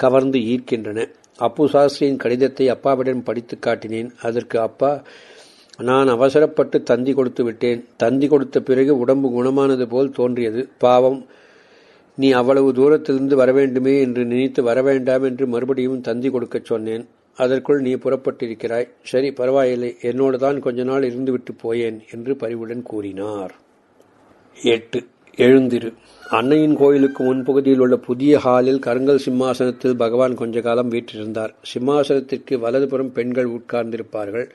S1: கவர்ந்து ஈர்க்கின்றன. அப்பு சாஸ்திரியின் கடிதத்தை அப்பாவிடம் படித்து காட்டினேன். அதற்கு அப்பா நான் அவசரப்பட்டு தந்தி கொடுத்து விட்டேன். தந்தி கொடுத்த பிறகு உடம்பு குணமானது போல் தோன்றியது. பாவம் நீ அவ்வளவு தூரத்திலிருந்து வரவேண்டுமே என்று நினைத்து வரவேண்டாம் என்று மறுபடியும் தந்தி கொடுக்கச் சொன்னேன். அதற்குள் நீ புறப்பட்டிருக்கிறாய். சரி பரவாயில்லை. என்னோடு தான் கொஞ்ச நாள் இருந்துவிட்டு போயேன் என்று பரிவுடன் கூறினார். எட்டு. எழுந்திரு. அன்னையின் கோயிலுக்கு முன்பகுதியில் உள்ள புதிய ஹாலில் கருங்கல் சிம்மாசனத்தில் பகவான் கொஞ்ச காலம் வீற்றிருந்தார். சிம்மாசனத்திற்கு வலதுபுறம் பெண்கள் உட்கார்ந்திருப்பார்கள்.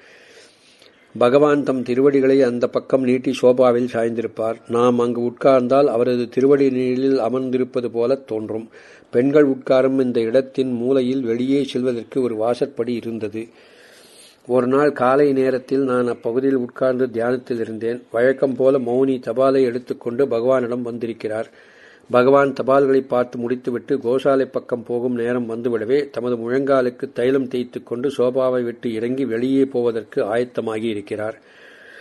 S1: பகவான் தம் திருவடிகளை அந்த பக்கம் நீட்டி சோபாவில் சாய்ந்திருப்பார். நாம் அங்கு உட்கார்ந்தால் அவரது திருவடி நிழலில் அமர்ந்திருப்பது போல தோன்றும். பெண்கள் உட்காரும் இந்த இடத்தின் மூலையில் வெளியே செல்வதற்கு ஒரு வாசற்படி இருந்தது. ஒரு நாள் காலை நேரத்தில் நான் அப்பகுதியில் உட்கார்ந்து தியானத்தில் இருந்தேன். வழக்கம் போல மௌனி தபாலை எடுத்துக்கொண்டு பகவானிடம் வந்திருக்கிறார். பகவான் தபால்களை பார்த்து முடித்துவிட்டு கோசாலை பக்கம் போகும் நேரம் வந்துவிடவே தமது முழங்காலுக்கு தைலம் தேய்த்து கொண்டு சோபாவை விட்டு இறங்கி வெளியே போவதற்கு ஆயத்தமாகி இருக்கிறார்.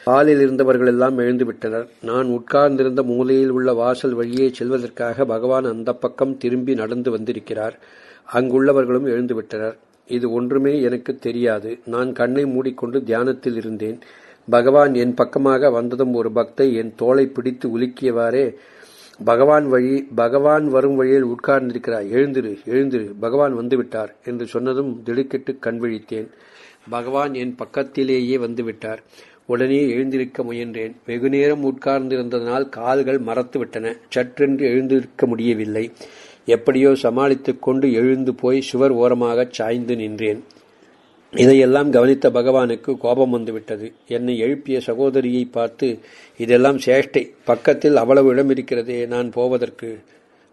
S1: பாலில் இருந்தவர்கள் எல்லாம் எழுந்துவிட்டனர் நான் உட்கார்ந்திருந்த மூலையில் உள்ள வாசல் வழியே செல்வதற்காக பகவான் அந்த பக்கம் திரும்பி நடந்து வந்திருக்கிறார். அங்குள்ளவர்களும் எழுந்துவிட்டனர் இது ஒன்றுமே எனக்கு தெரியாது. நான் கண்ணை மூடிக்கொண்டு தியானத்தில் இருந்தேன். பகவான் என் பக்கமாக வந்ததும் ஒரு பக்தை என் தோலை பிடித்து உலுக்கியவாறே பகவான் வழி பகவான் வரும் வழியில் உட்கார்ந்திருக்கிறார் எழுந்திரு எழுந்திரு பகவான் வந்துவிட்டார் என்று சொன்னதும் திடுக்கிட்டு கண் விழித்தேன். பகவான் என் பக்கத்திலேயே வந்துவிட்டார். உடனே எழுந்திருக்க முயன்றேன். வெகுநேரம் உட்கார்ந்திருந்ததனால் கால்கள் மறத்து விட்டன சற்றென்று எழுந்திருக்க முடியவில்லை. எப்படியோ சமாளித்துக் கொண்டு எழுந்து போய் சுவர் ஓரமாகச் சாய்ந்து நின்றேன். இதையெல்லாம் கவனித்த பகவானுக்கு கோபம் வந்துவிட்டது. என்னை எழுப்பிய சகோதரியை பார்த்து இதெல்லாம் சேஷ்டை. பக்கத்தில் அவ்வளவு இடம் இருக்கிறதே நான் போவதற்கு.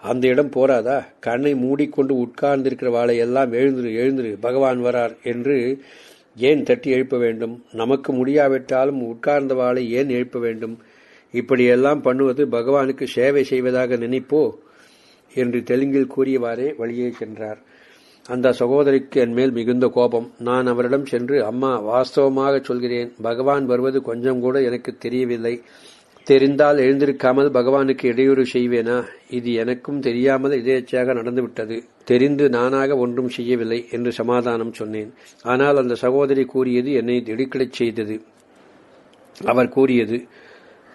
S1: அந்த இடம் போராதா கண்ணை மூடிக்கொண்டு உட்கார்ந்திருக்கிற வாளை எல்லாம் எழுந்துரு எழுந்துரு. பகவான் வரார் என்று ஏன் தட்டி எழுப்ப வேண்டும்? நமக்கு முடியாவிட்டாலும் உட்கார்ந்த வாளை ஏன் எழுப்ப வேண்டும்? இப்படியெல்லாம் பண்ணுவது பகவானுக்கு சேவை செய்வதாக நினைப்போ? என்று தெலுங்கில் கூறியவாறே வழியே சென்றார். அந்த சகோதரிக்கு என் மேல் மிகுந்த கோபம். நான் அவரிடம் சென்று அம்மா வாஸ்தவமாக சொல்கிறேன். பகவான் வருவது கொஞ்சம் கூட எனக்கு தெரியவில்லை. தெரிந்தால் எழுந்திருக்காமல் பகவானுக்கு இடையூறு செய்வேனா? இது எனக்கும் தெரியாமல் இதேச்சையாக நடந்துவிட்டது. தெரிந்து நானாக ஒன்றும் செய்யவில்லை என்று சமாதானம் சொன்னேன். ஆனால் அந்த சகோதரி கூறியது என்னை திடுக்கிடச் செய்தது. அவர் கூறியது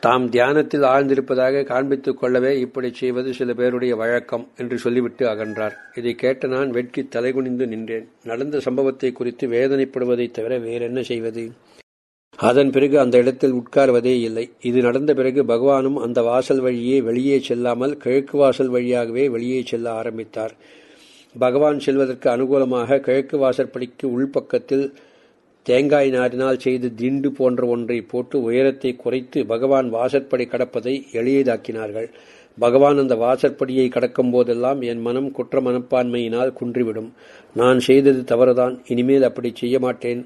S1: தாம் தியானத்தில் ஆழ்ந்திருப்பதாக காண்பித்துக் கொள்ளவே இப்படி செய்வது சில பேருடைய வழக்கம் என்று சொல்லிவிட்டு அகன்றார். இதை கேட்ட நான் வெட்கி தலைகுனிந்து நின்றேன். நடந்த சம்பவத்தை குறித்து வேதனைப்படுவதைத் தவிர வேறென்ன செய்வது? அதன் பிறகு அந்த இடத்தில் உட்கார்வதே இல்லை. இது நடந்த பிறகு பகவானும் அந்த வாசல் வழியே வெளியே செல்லாமல் கிழக்கு வாசல் வழியாகவே வெளியே செல்ல ஆரம்பித்தார். பகவான் செல்வதற்கு அனுகூலமாக கிழக்கு வாசற்படிக்கு உள்பக்கத்தில் தேங்காய் நாரினால் செய்து திண்டு போன்ற ஒன்றை போட்டு உயரத்தை குறைத்து பகவான் வாசற்படி கடப்பதை எளியதாக்கினார்கள். பகவான் அந்த வாசற்படியை கடக்கும் போதெல்லாம் என் மனம் குற்ற மனப்பான்மையினால் குன்றிவிடும். நான் செய்தது தவறுதான். இனிமேல் அப்படி செய்ய மாட்டேன்.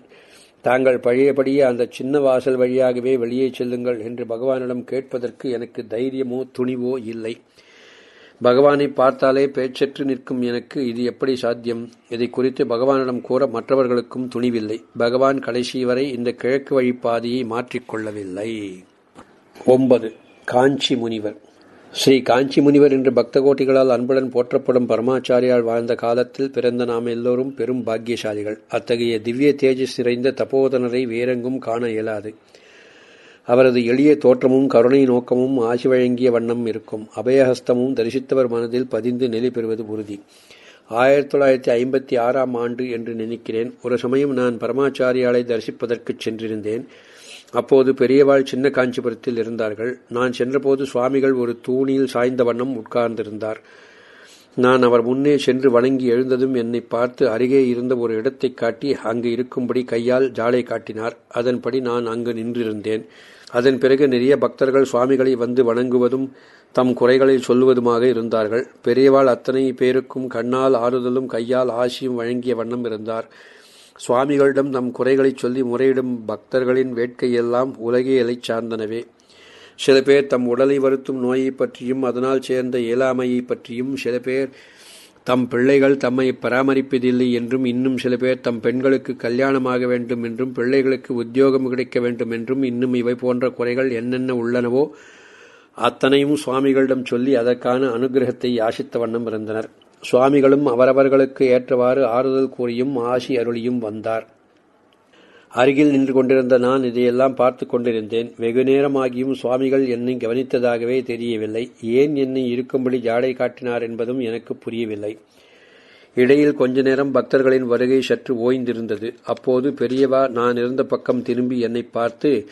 S1: தாங்கள் பழையபடியே அந்த சின்ன வாசல் வழியாகவே வெளியே செல்லுங்கள் என்று பகவானிடம் கேட்பதற்கு எனக்கு தைரியமோ துணிவோ இல்லை. பகவானை பார்த்தாலே பேச்சற்று நிற்கும் எனக்கு இது எப்படி சாத்தியம்? இதை குறித்து பகவானிடம் கூற மற்றவர்களுக்கும் துணிவில்லை. பகவான் கடைசி வரை இந்த கிழக்கு வழிப்பாதையை மாற்றிக்கொள்ளவில்லை. ஒன்பது. காஞ்சி முனிவர். ஸ்ரீ காஞ்சி முனிவர் என்று பக்த கோட்டிகளால் அன்புடன் போற்றப்படும் பரமாச்சாரியால் வாழ்ந்த காலத்தில் பிறந்த நாம் எல்லோரும் பெரும் பாக்கியசாலிகள். அத்தகைய திவ்ய தேஜஸ் நிறைந்த தபோதனரை வேறெங்கும் காண இயலாது. அவரது எளிய தோற்றமும் கருணை நோக்கமும் ஆசி வழங்கிய வண்ணம் இருக்கும். அபயஹஸ்தமும் தரிசித்தவர் மனதில் பதிந்து நிலை பெறுவது உறுதி. ஆயிரத்தி தொள்ளாயிரத்தி ஐம்பத்தி ஆறாம் ஆண்டு என்று நினைக்கிறேன். ஒரு சமயம் நான் பரமாச்சாரியாலை தரிசிப்பதற்கு சென்றிருந்தேன். அப்போது பெரியவாள் சின்ன காஞ்சிபுரத்தில் இருந்தார்கள். நான் சென்றபோது சுவாமிகள் ஒரு தூணியில் சாய்ந்த வண்ணம் உட்கார்ந்திருந்தார். நான் அவர் முன்னே சென்று வணங்கி எழுந்ததும் என்னை பார்த்து அருகே இருந்த ஒரு இடத்தை காட்டி அங்கு இருக்கும்படி கையால் ஜாலை காட்டினார். அதன்படி நான் அங்கு நின்றிருந்தேன். அதன் பிறகு நிறைய பக்தர்கள் சுவாமிகளை வந்து வணங்குவதும் தம் குறைகளை சொல்லுவதுமாக இருந்தார்கள். பெரியவாள் அத்தனை பேருக்கும் கண்ணால் ஆறுதலும் கையால் ஆசியும் வழங்கிய வண்ணம் இருந்தார். சுவாமிகளிடம் தம் குறைகளைச் சொல்லி முறையிடும் பக்தர்களின் வேட்கையெல்லாம் உலகே எலை சார்ந்தனவே. சில பேர் தம் உடலை வருத்தும் நோயை பற்றியும் அதனால் சேர்ந்த இயலாமையை பற்றியும் சில பேர் தம் பிள்ளைகள் தம்மை பராமரிப்பதில்லை என்றும் இன்னும் சில பேர் தம் பெண்களுக்கு கல்யாணமாக வேண்டும் என்றும் பிள்ளைகளுக்கு உத்தியோகம் கிடைக்க வேண்டும் என்றும் இன்னும் இவை போன்ற குறைகள் என்னென்ன உள்ளனவோ அத்தனையும் சுவாமிகளிடம் சொல்லி அதற்கான அனுகிரகத்தை யாசித்த வண்ணம் இருந்தனர். சுவாமிகளும் அவரவர்களுக்கு ஏற்றவாறு ஆறுதல் கூறியும் ஆசி அருளியும் வந்தார். அருகில் நின்று கொண்டிருந்த நான் இதையெல்லாம் பார்த்து கொண்டிருந்தேன். வெகு நேரமாகியும் சுவாமிகள் என்னை கவனித்ததாகவே தெரியவில்லை. ஏன் என்னை இருக்கும்படி ஜாடை காட்டினார் என்பதும் எனக்கு புரியவில்லை. இடையில் கொஞ்ச நேரம் பக்தர்களின் வருகை சற்று ஓய்ந்திருந்தது. அப்போது பெரியவா நான் இருந்த பக்கம் திரும்பி என்னை பார்த்து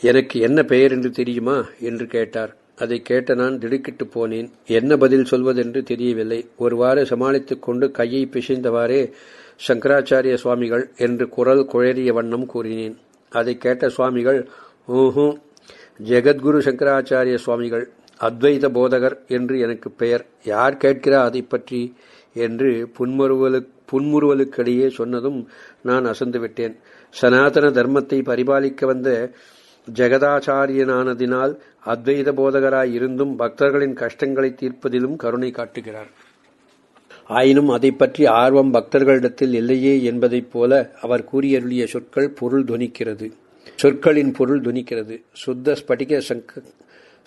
S1: எனக்கு என்ன பெயர் என்று தெரியுமா? என்று கேட்டார். அதை கேட்ட நான் திடுக்கிட்டு போனேன். என்ன பதில் சொல்வதென்று தெரியவில்லை. ஒருவாறு சமாளித்துக் கொண்டு கையை பிசைந்தவாறே சங்கராச்சாரிய சுவாமிகள் என்று குரல் குழறிய வண்ணம் கூறினேன். அதை கேட்ட சுவாமிகள் ஊஹூ ஜெகத்குரு சங்கராச்சாரிய சுவாமிகள் அத்வைத போதகர் என்று எனக்கு பெயர். யார் கேட்கிறா அதை பற்றி? என்று புன்முறுவலு புன்முறுவலுக்கிடையே சொன்னதும் நான் அசந்து விட்டேன். சனாதன தர்மத்தை பரிபாலிக்க வந்த ஜெகதாச்சாரியனானதினால் அத்வைத போதகராய் இருந்தும் பக்தர்களின் கஷ்டங்களை தீர்ப்பதிலும் கருணை காட்டுகிறார். ஆயினும் அதை பற்றி ஆர்வம் பக்தர்களிடத்தில் இல்லையே என்பதைப் போல அவர் கூறியருளிய சொற்கள் பொருள் துணிக்கிறது. சொற்களின் பொருள் துணிக்கிறது. சுத்த ஸ்படிக சங்க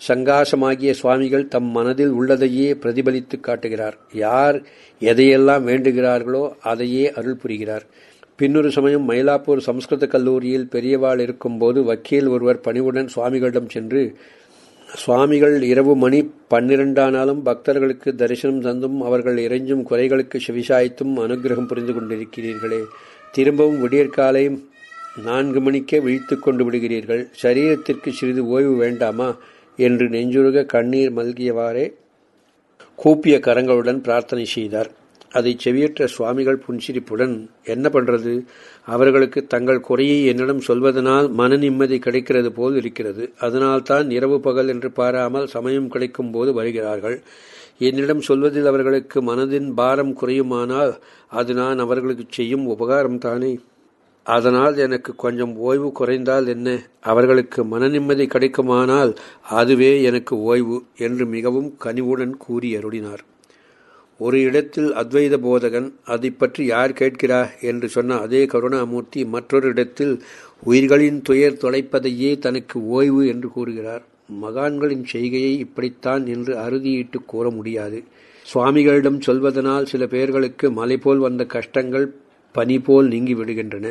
S1: சங்காசமாகிய சுவாமிகள் தம் மனதில் உள்ளதையே பிரதிபலித்து காட்டுகிறார். யார் எதையெல்லாம் வேண்டுகிறார்களோ அதையே அருள் புரிகிறார். பின்னொரு சமயம் மயிலாப்பூர் சம்ஸ்கிருத கல்லூரியில் பெரியவாள் இருக்கும்போது வக்கீல் ஒருவர் பணிவுடன் சுவாமிகளிடம் சென்று சுவாமிகள் இரவு மணி பன்னிரண்டானாலும் பக்தர்களுக்கு தரிசனம் தந்தும் அவர்கள் இறைஞ்சும் குறைகளுக்கு செவிசாய்த்தும் அனுகிரகம் புரிந்து கொண்டிருக்கிறீர்களே. திரும்பவும் விடியற்காலை நான்கு மணிக்கே விழித்து கொண்டு விடுகிறீர்கள். சரீரத்திற்கு சிறிது ஓய்வு வேண்டாமா? என்று நெஞ்சுருக கண்ணீர் மல்கியவாறே கூப்பிய கரங்களுடன் பிரார்த்தனை செய்தார். அதை செவியற்ற சுவாமிகள் புன்சிரிப்புடன் என்ன பண்றது? அவர்களுக்கு தங்கள் குறையை என்னிடம் சொல்வதனால் மன நிம்மதி கிடைக்கிறது போல் இருக்கிறது. அதனால்தான் இரவு பகல் என்று பாராமல் சமயம் கிடைக்கும் போது வருகிறார்கள். என்னிடம் சொல்வதில் அவர்களுக்கு மனதின் பாரம் குறையுமானால் அது நான் அவர்களுக்கு செய்யும் உபகாரம் தானே. அதனால் எனக்கு கொஞ்சம் ஓய்வு குறைந்தால் என்ன? அவர்களுக்கு மன நிம்மதி கிடைக்குமானால் அதுவே எனக்கு ஓய்வு என்று மிகவும் கனிவுடன் கூறி அருளினார். ஒரு இடத்தில் அத்வைத போதகன் அதை பற்றி யார் கேட்கிறார் என்று சொன்ன அதே கருணாமூர்த்தி மற்றொரு இடத்தில் உயிர்களின் துயர் தொலைப்பதையே தனக்கு ஓய்வு என்று கூறுகிறார். மகான்களின் செய்கையை இப்படித்தான் என்று அறுதியிட்டு கூற முடியாது. சுவாமிகளிடம் சொல்வதனால் சில பேர்களுக்கு மலை போல் வந்த கஷ்டங்கள் பனி போல் நீங்கி விடுகின்றன.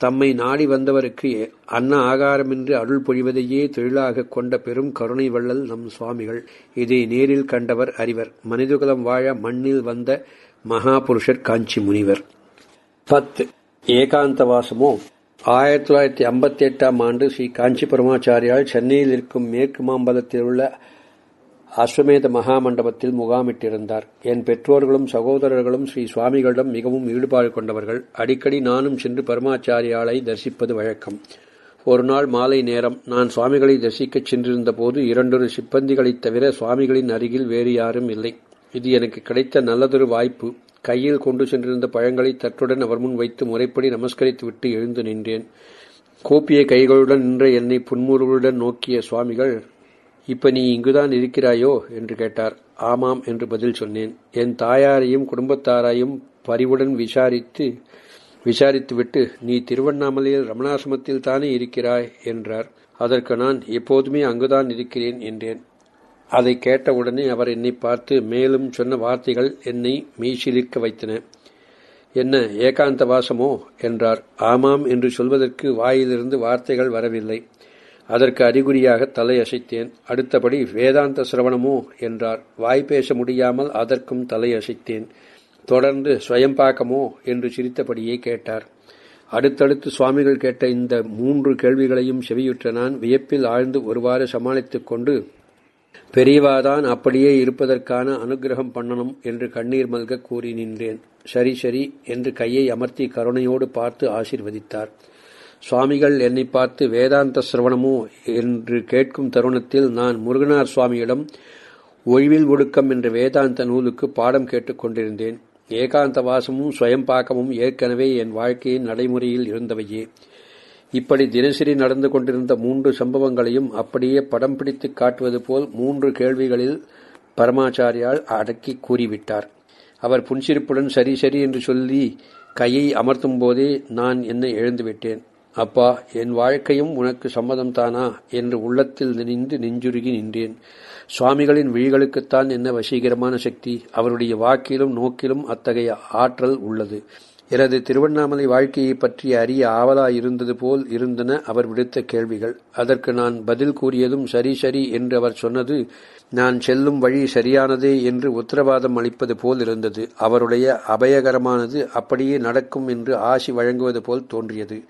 S1: தம்மை நாடி வந்தவருக்கு அன்ன ஆகாரமின்றி அருள் பொழிவதையே தொழிலாக கொண்ட பெரும் கருணை வள்ளல் நம் சுவாமிகள். இதை நேரில் கண்டவர் அறிவர். மனிதகுலம் வாழ மண்ணில் வந்த மகாபுருஷர் காஞ்சி முனிவர். பத்து. ஏகாந்தவாசமோ ஆயிரத்தி தொள்ளாயிரத்தி ஐம்பத்தி எட்டாம் ஆண்டு ஸ்ரீ காஞ்சி பரமாச்சாரியால் சென்னையில் இருக்கும் மேற்கு மாம்பலத்தில் உள்ள அஸ்வமேத மகாமண்டபத்தில் முகாமிட்டிருந்தார். என் பெற்றோர்களும் சகோதரர்களும் ஸ்ரீ சுவாமிகளிடம் மிகவும் ஈடுபாடு கொண்டவர்கள். அடிக்கடி நானும் சென்று பரமாச்சாரியாலை தரிசிப்பது வழக்கம். ஒரு நாள் மாலை நேரம் நான் சுவாமிகளை தரிசிக்கச் சென்றிருந்த போது இரண்டொரு சிப்பந்திகளைத் தவிர சுவாமிகளின் அருகில் வேறு யாரும் இல்லை. இது எனக்கு கிடைத்த நல்லதொரு வாய்ப்பு. கையில் கொண்டு சென்றிருந்த பழங்களை தட்டுடன் அவர் முன் வைத்து முறைப்படி நமஸ்கரித்து விட்டு எழுந்து நின்றேன். கூப்பிய கைகளுடன் நின்ற என்னை புன்முறுவலுடன் நோக்கிய சுவாமிகள் இப்ப நீ இங்குதான் இருக்கிறாயோ? என்று கேட்டார். ஆமாம் என்று பதில் சொன்னேன். என் தாயாரையும் குடும்பத்தாரையும் பரிவுடன் விசாரித்து விசாரித்துவிட்டு நீ திருவண்ணாமலையில் ரமணாசிரமத்தில் தானே இருக்கிறாய்? என்றார். அதற்கு நான் எப்போதுமே அங்குதான் இருக்கிறேன் என்றேன். அதை கேட்டவுடனே அவர் என்னை பார்த்து மேலும் சொன்ன வார்த்தைகள் என்னை மெய்சிலிர்க்க வைத்தன. என்ன ஏகாந்த வாசமோ என்றார். ஆமாம் என்று சொல்வதற்கு வாயிலிருந்து வார்த்தைகள் வரவில்லை. அதற்கு அறிகுறியாக தலையசைத்தேன். அடுத்தபடி வேதாந்த சிரவணமோ என்றார். வாய் பேச முடியாமல் அதற்கும் தலையசைத்தேன். தொடர்ந்து ஸ்வயம்பாக்கமோ என்று சிரித்தபடியே கேட்டார். அடுத்தடுத்து சுவாமிகள் கேட்ட இந்த மூன்று கேள்விகளையும் செவியுற்ற நான் வியப்பில் ஆழ்ந்து ஒருவாறு சமாளித்துக் கொண்டு பெரியவாதான் அப்படியே இருப்பதற்கான அனுகிரகம் பண்ணணும் என்று கண்ணீர் மல்க கூறி நின்றேன். சரி சரி என்று கையை அமர்த்தி கருணையோடு பார்த்து ஆசிர்வதித்தார். சுவாமிகள் என்னை பார்த்து வேதாந்த சிரவணமோ என்று கேட்கும் தருணத்தில் நான் முருகனார் சுவாமியிடம் ஒழிவில் ஒடுக்கம் என்ற வேதாந்த நூலுக்கு பாடம் கேட்டுக்கொண்டிருந்தேன் ஏகாந்த வாசமும் சுயம்பாக்கமும் ஏற்கனவே என் வாழ்க்கையின் நடைமுறையில் இருந்தவையே. இப்படி தினசரி நடந்து கொண்டிருந்த மூன்று சம்பவங்களையும் அப்படியே படம் பிடித்து காட்டுவது போல் மூன்று கேள்விகளில் பரமாச்சாரியால் அடக்கி கூறிவிட்டார். அவர் புன்சிரிப்புடன் சரி சரி என்று சொல்லி கையை அமர்த்தும் போதே நான் என்னை எழுந்துவிட்டேன் அப்பா என் வாழ்க்கையும் உனக்கு சம்மதம் தானா என்று உள்ளத்தில் நினைந்து நெஞ்சுருகி நின்றேன். சுவாமிகளின் விழிகளுக்குத்தான் என்ன வசீகரமான சக்தி. அவருடைய வாக்கிலும் நோக்கிலும் அத்தகைய ஆற்றல் உள்ளது. எனது திருவண்ணாமலை வாழ்க்கையை பற்றி அறிய ஆவலாயிருந்தது போல் இருந்தன அவர் விடுத்த கேள்விகள். அதற்கு நான் பதில் கூறியதும் சரி சரி என்று அவர் சொன்னது நான் செல்லும் வழி சரியானதே என்று உத்தரவாதம் அளிப்பது போல் இருந்தது. அவருடைய அபயகரமானது அப்படியே நடக்கும் என்று ஆசி வழங்குவது போல் தோன்றியது.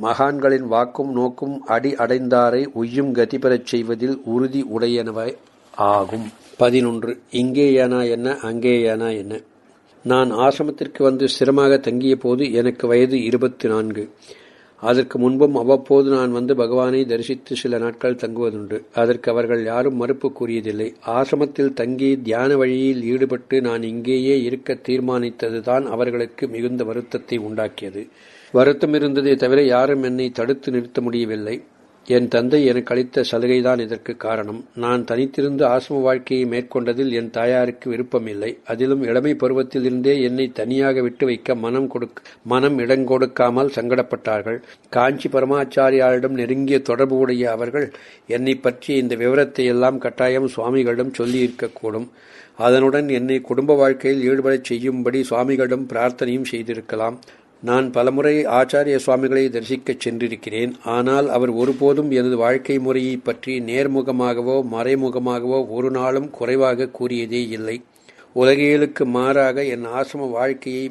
S1: மகான்களின் வாக்கும் நோக்கும் அடி அடைந்தாரை உய்யும் கதி பெறச் செய்வதில் உறுதி உடையனவை ஆகும். பதினொன்று இங்கேயானா என்ன அங்கேயானா என்ன? நான் ஆசிரமத்திற்கு வந்து சிரமாக தங்கிய போது எனக்கு வயது இருபத்தி நான்கு அதற்கு முன்பும் அவ்வப்போது நான் வந்து பகவானை தரிசித்து சில நாட்கள் தங்குவதுண்டு. அதற்கு அவர்கள் யாரும் மறுப்பு கூறியதில்லை. ஆசிரமத்தில் தங்கி தியான வழியில் ஈடுபட்டு நான் இங்கேயே இருக்க தீர்மானித்ததுதான் அவர்களுக்கு மிகுந்த வருத்தத்தை உண்டாக்கியது. வருத்தம் இருந்ததே தவிர யாரும் என்னை தடுத்து நிறுத்த முடியவில்லை. என் தந்தை எனக்கு அளித்த சலுகைதான் இதற்கு காரணம். நான் தனித்திருந்து ஆசிரம வாழ்க்கையை மேற்கொண்டதில் என் தாயாருக்கு விருப்பமில்லை. அதிலும் இளமை பருவத்திலிருந்தே என்னை தனியாக விட்டு வைக்க மனம் கொடுக்க மனம் இடங்கொடுக்காமல் சங்கடப்பட்டார்கள். காஞ்சி பரமாச்சாரியாரிடம் நெருங்கிய தொடர்பு உடைய அவர்கள் என்னை பற்றிய இந்த விவரத்தை எல்லாம் கட்டாயம் சுவாமிகளிடம் சொல்லியிருக்கக்கூடும். அதனுடன் என்னை குடும்ப வாழ்க்கையில் ஈடுபடச் செய்யும்படி சுவாமிகளிடம் பிரார்த்தனையும் செய்திருக்கலாம். நான் பலமுறை ஆச்சாரிய சுவாமிகளை தரிசிக்கச் சென்றிருக்கிறேன். ஆனால் அவர் ஒருபோதும் எனது வாழ்க்கை முறையை பற்றி நேர்முகமாகவோ மறைமுகமாகவோ ஒரு நாளும் குறைவாக கூறியதே இல்லை. உலகியலுக்கு மாறாக என் ஆசிரம வாழ்க்கையை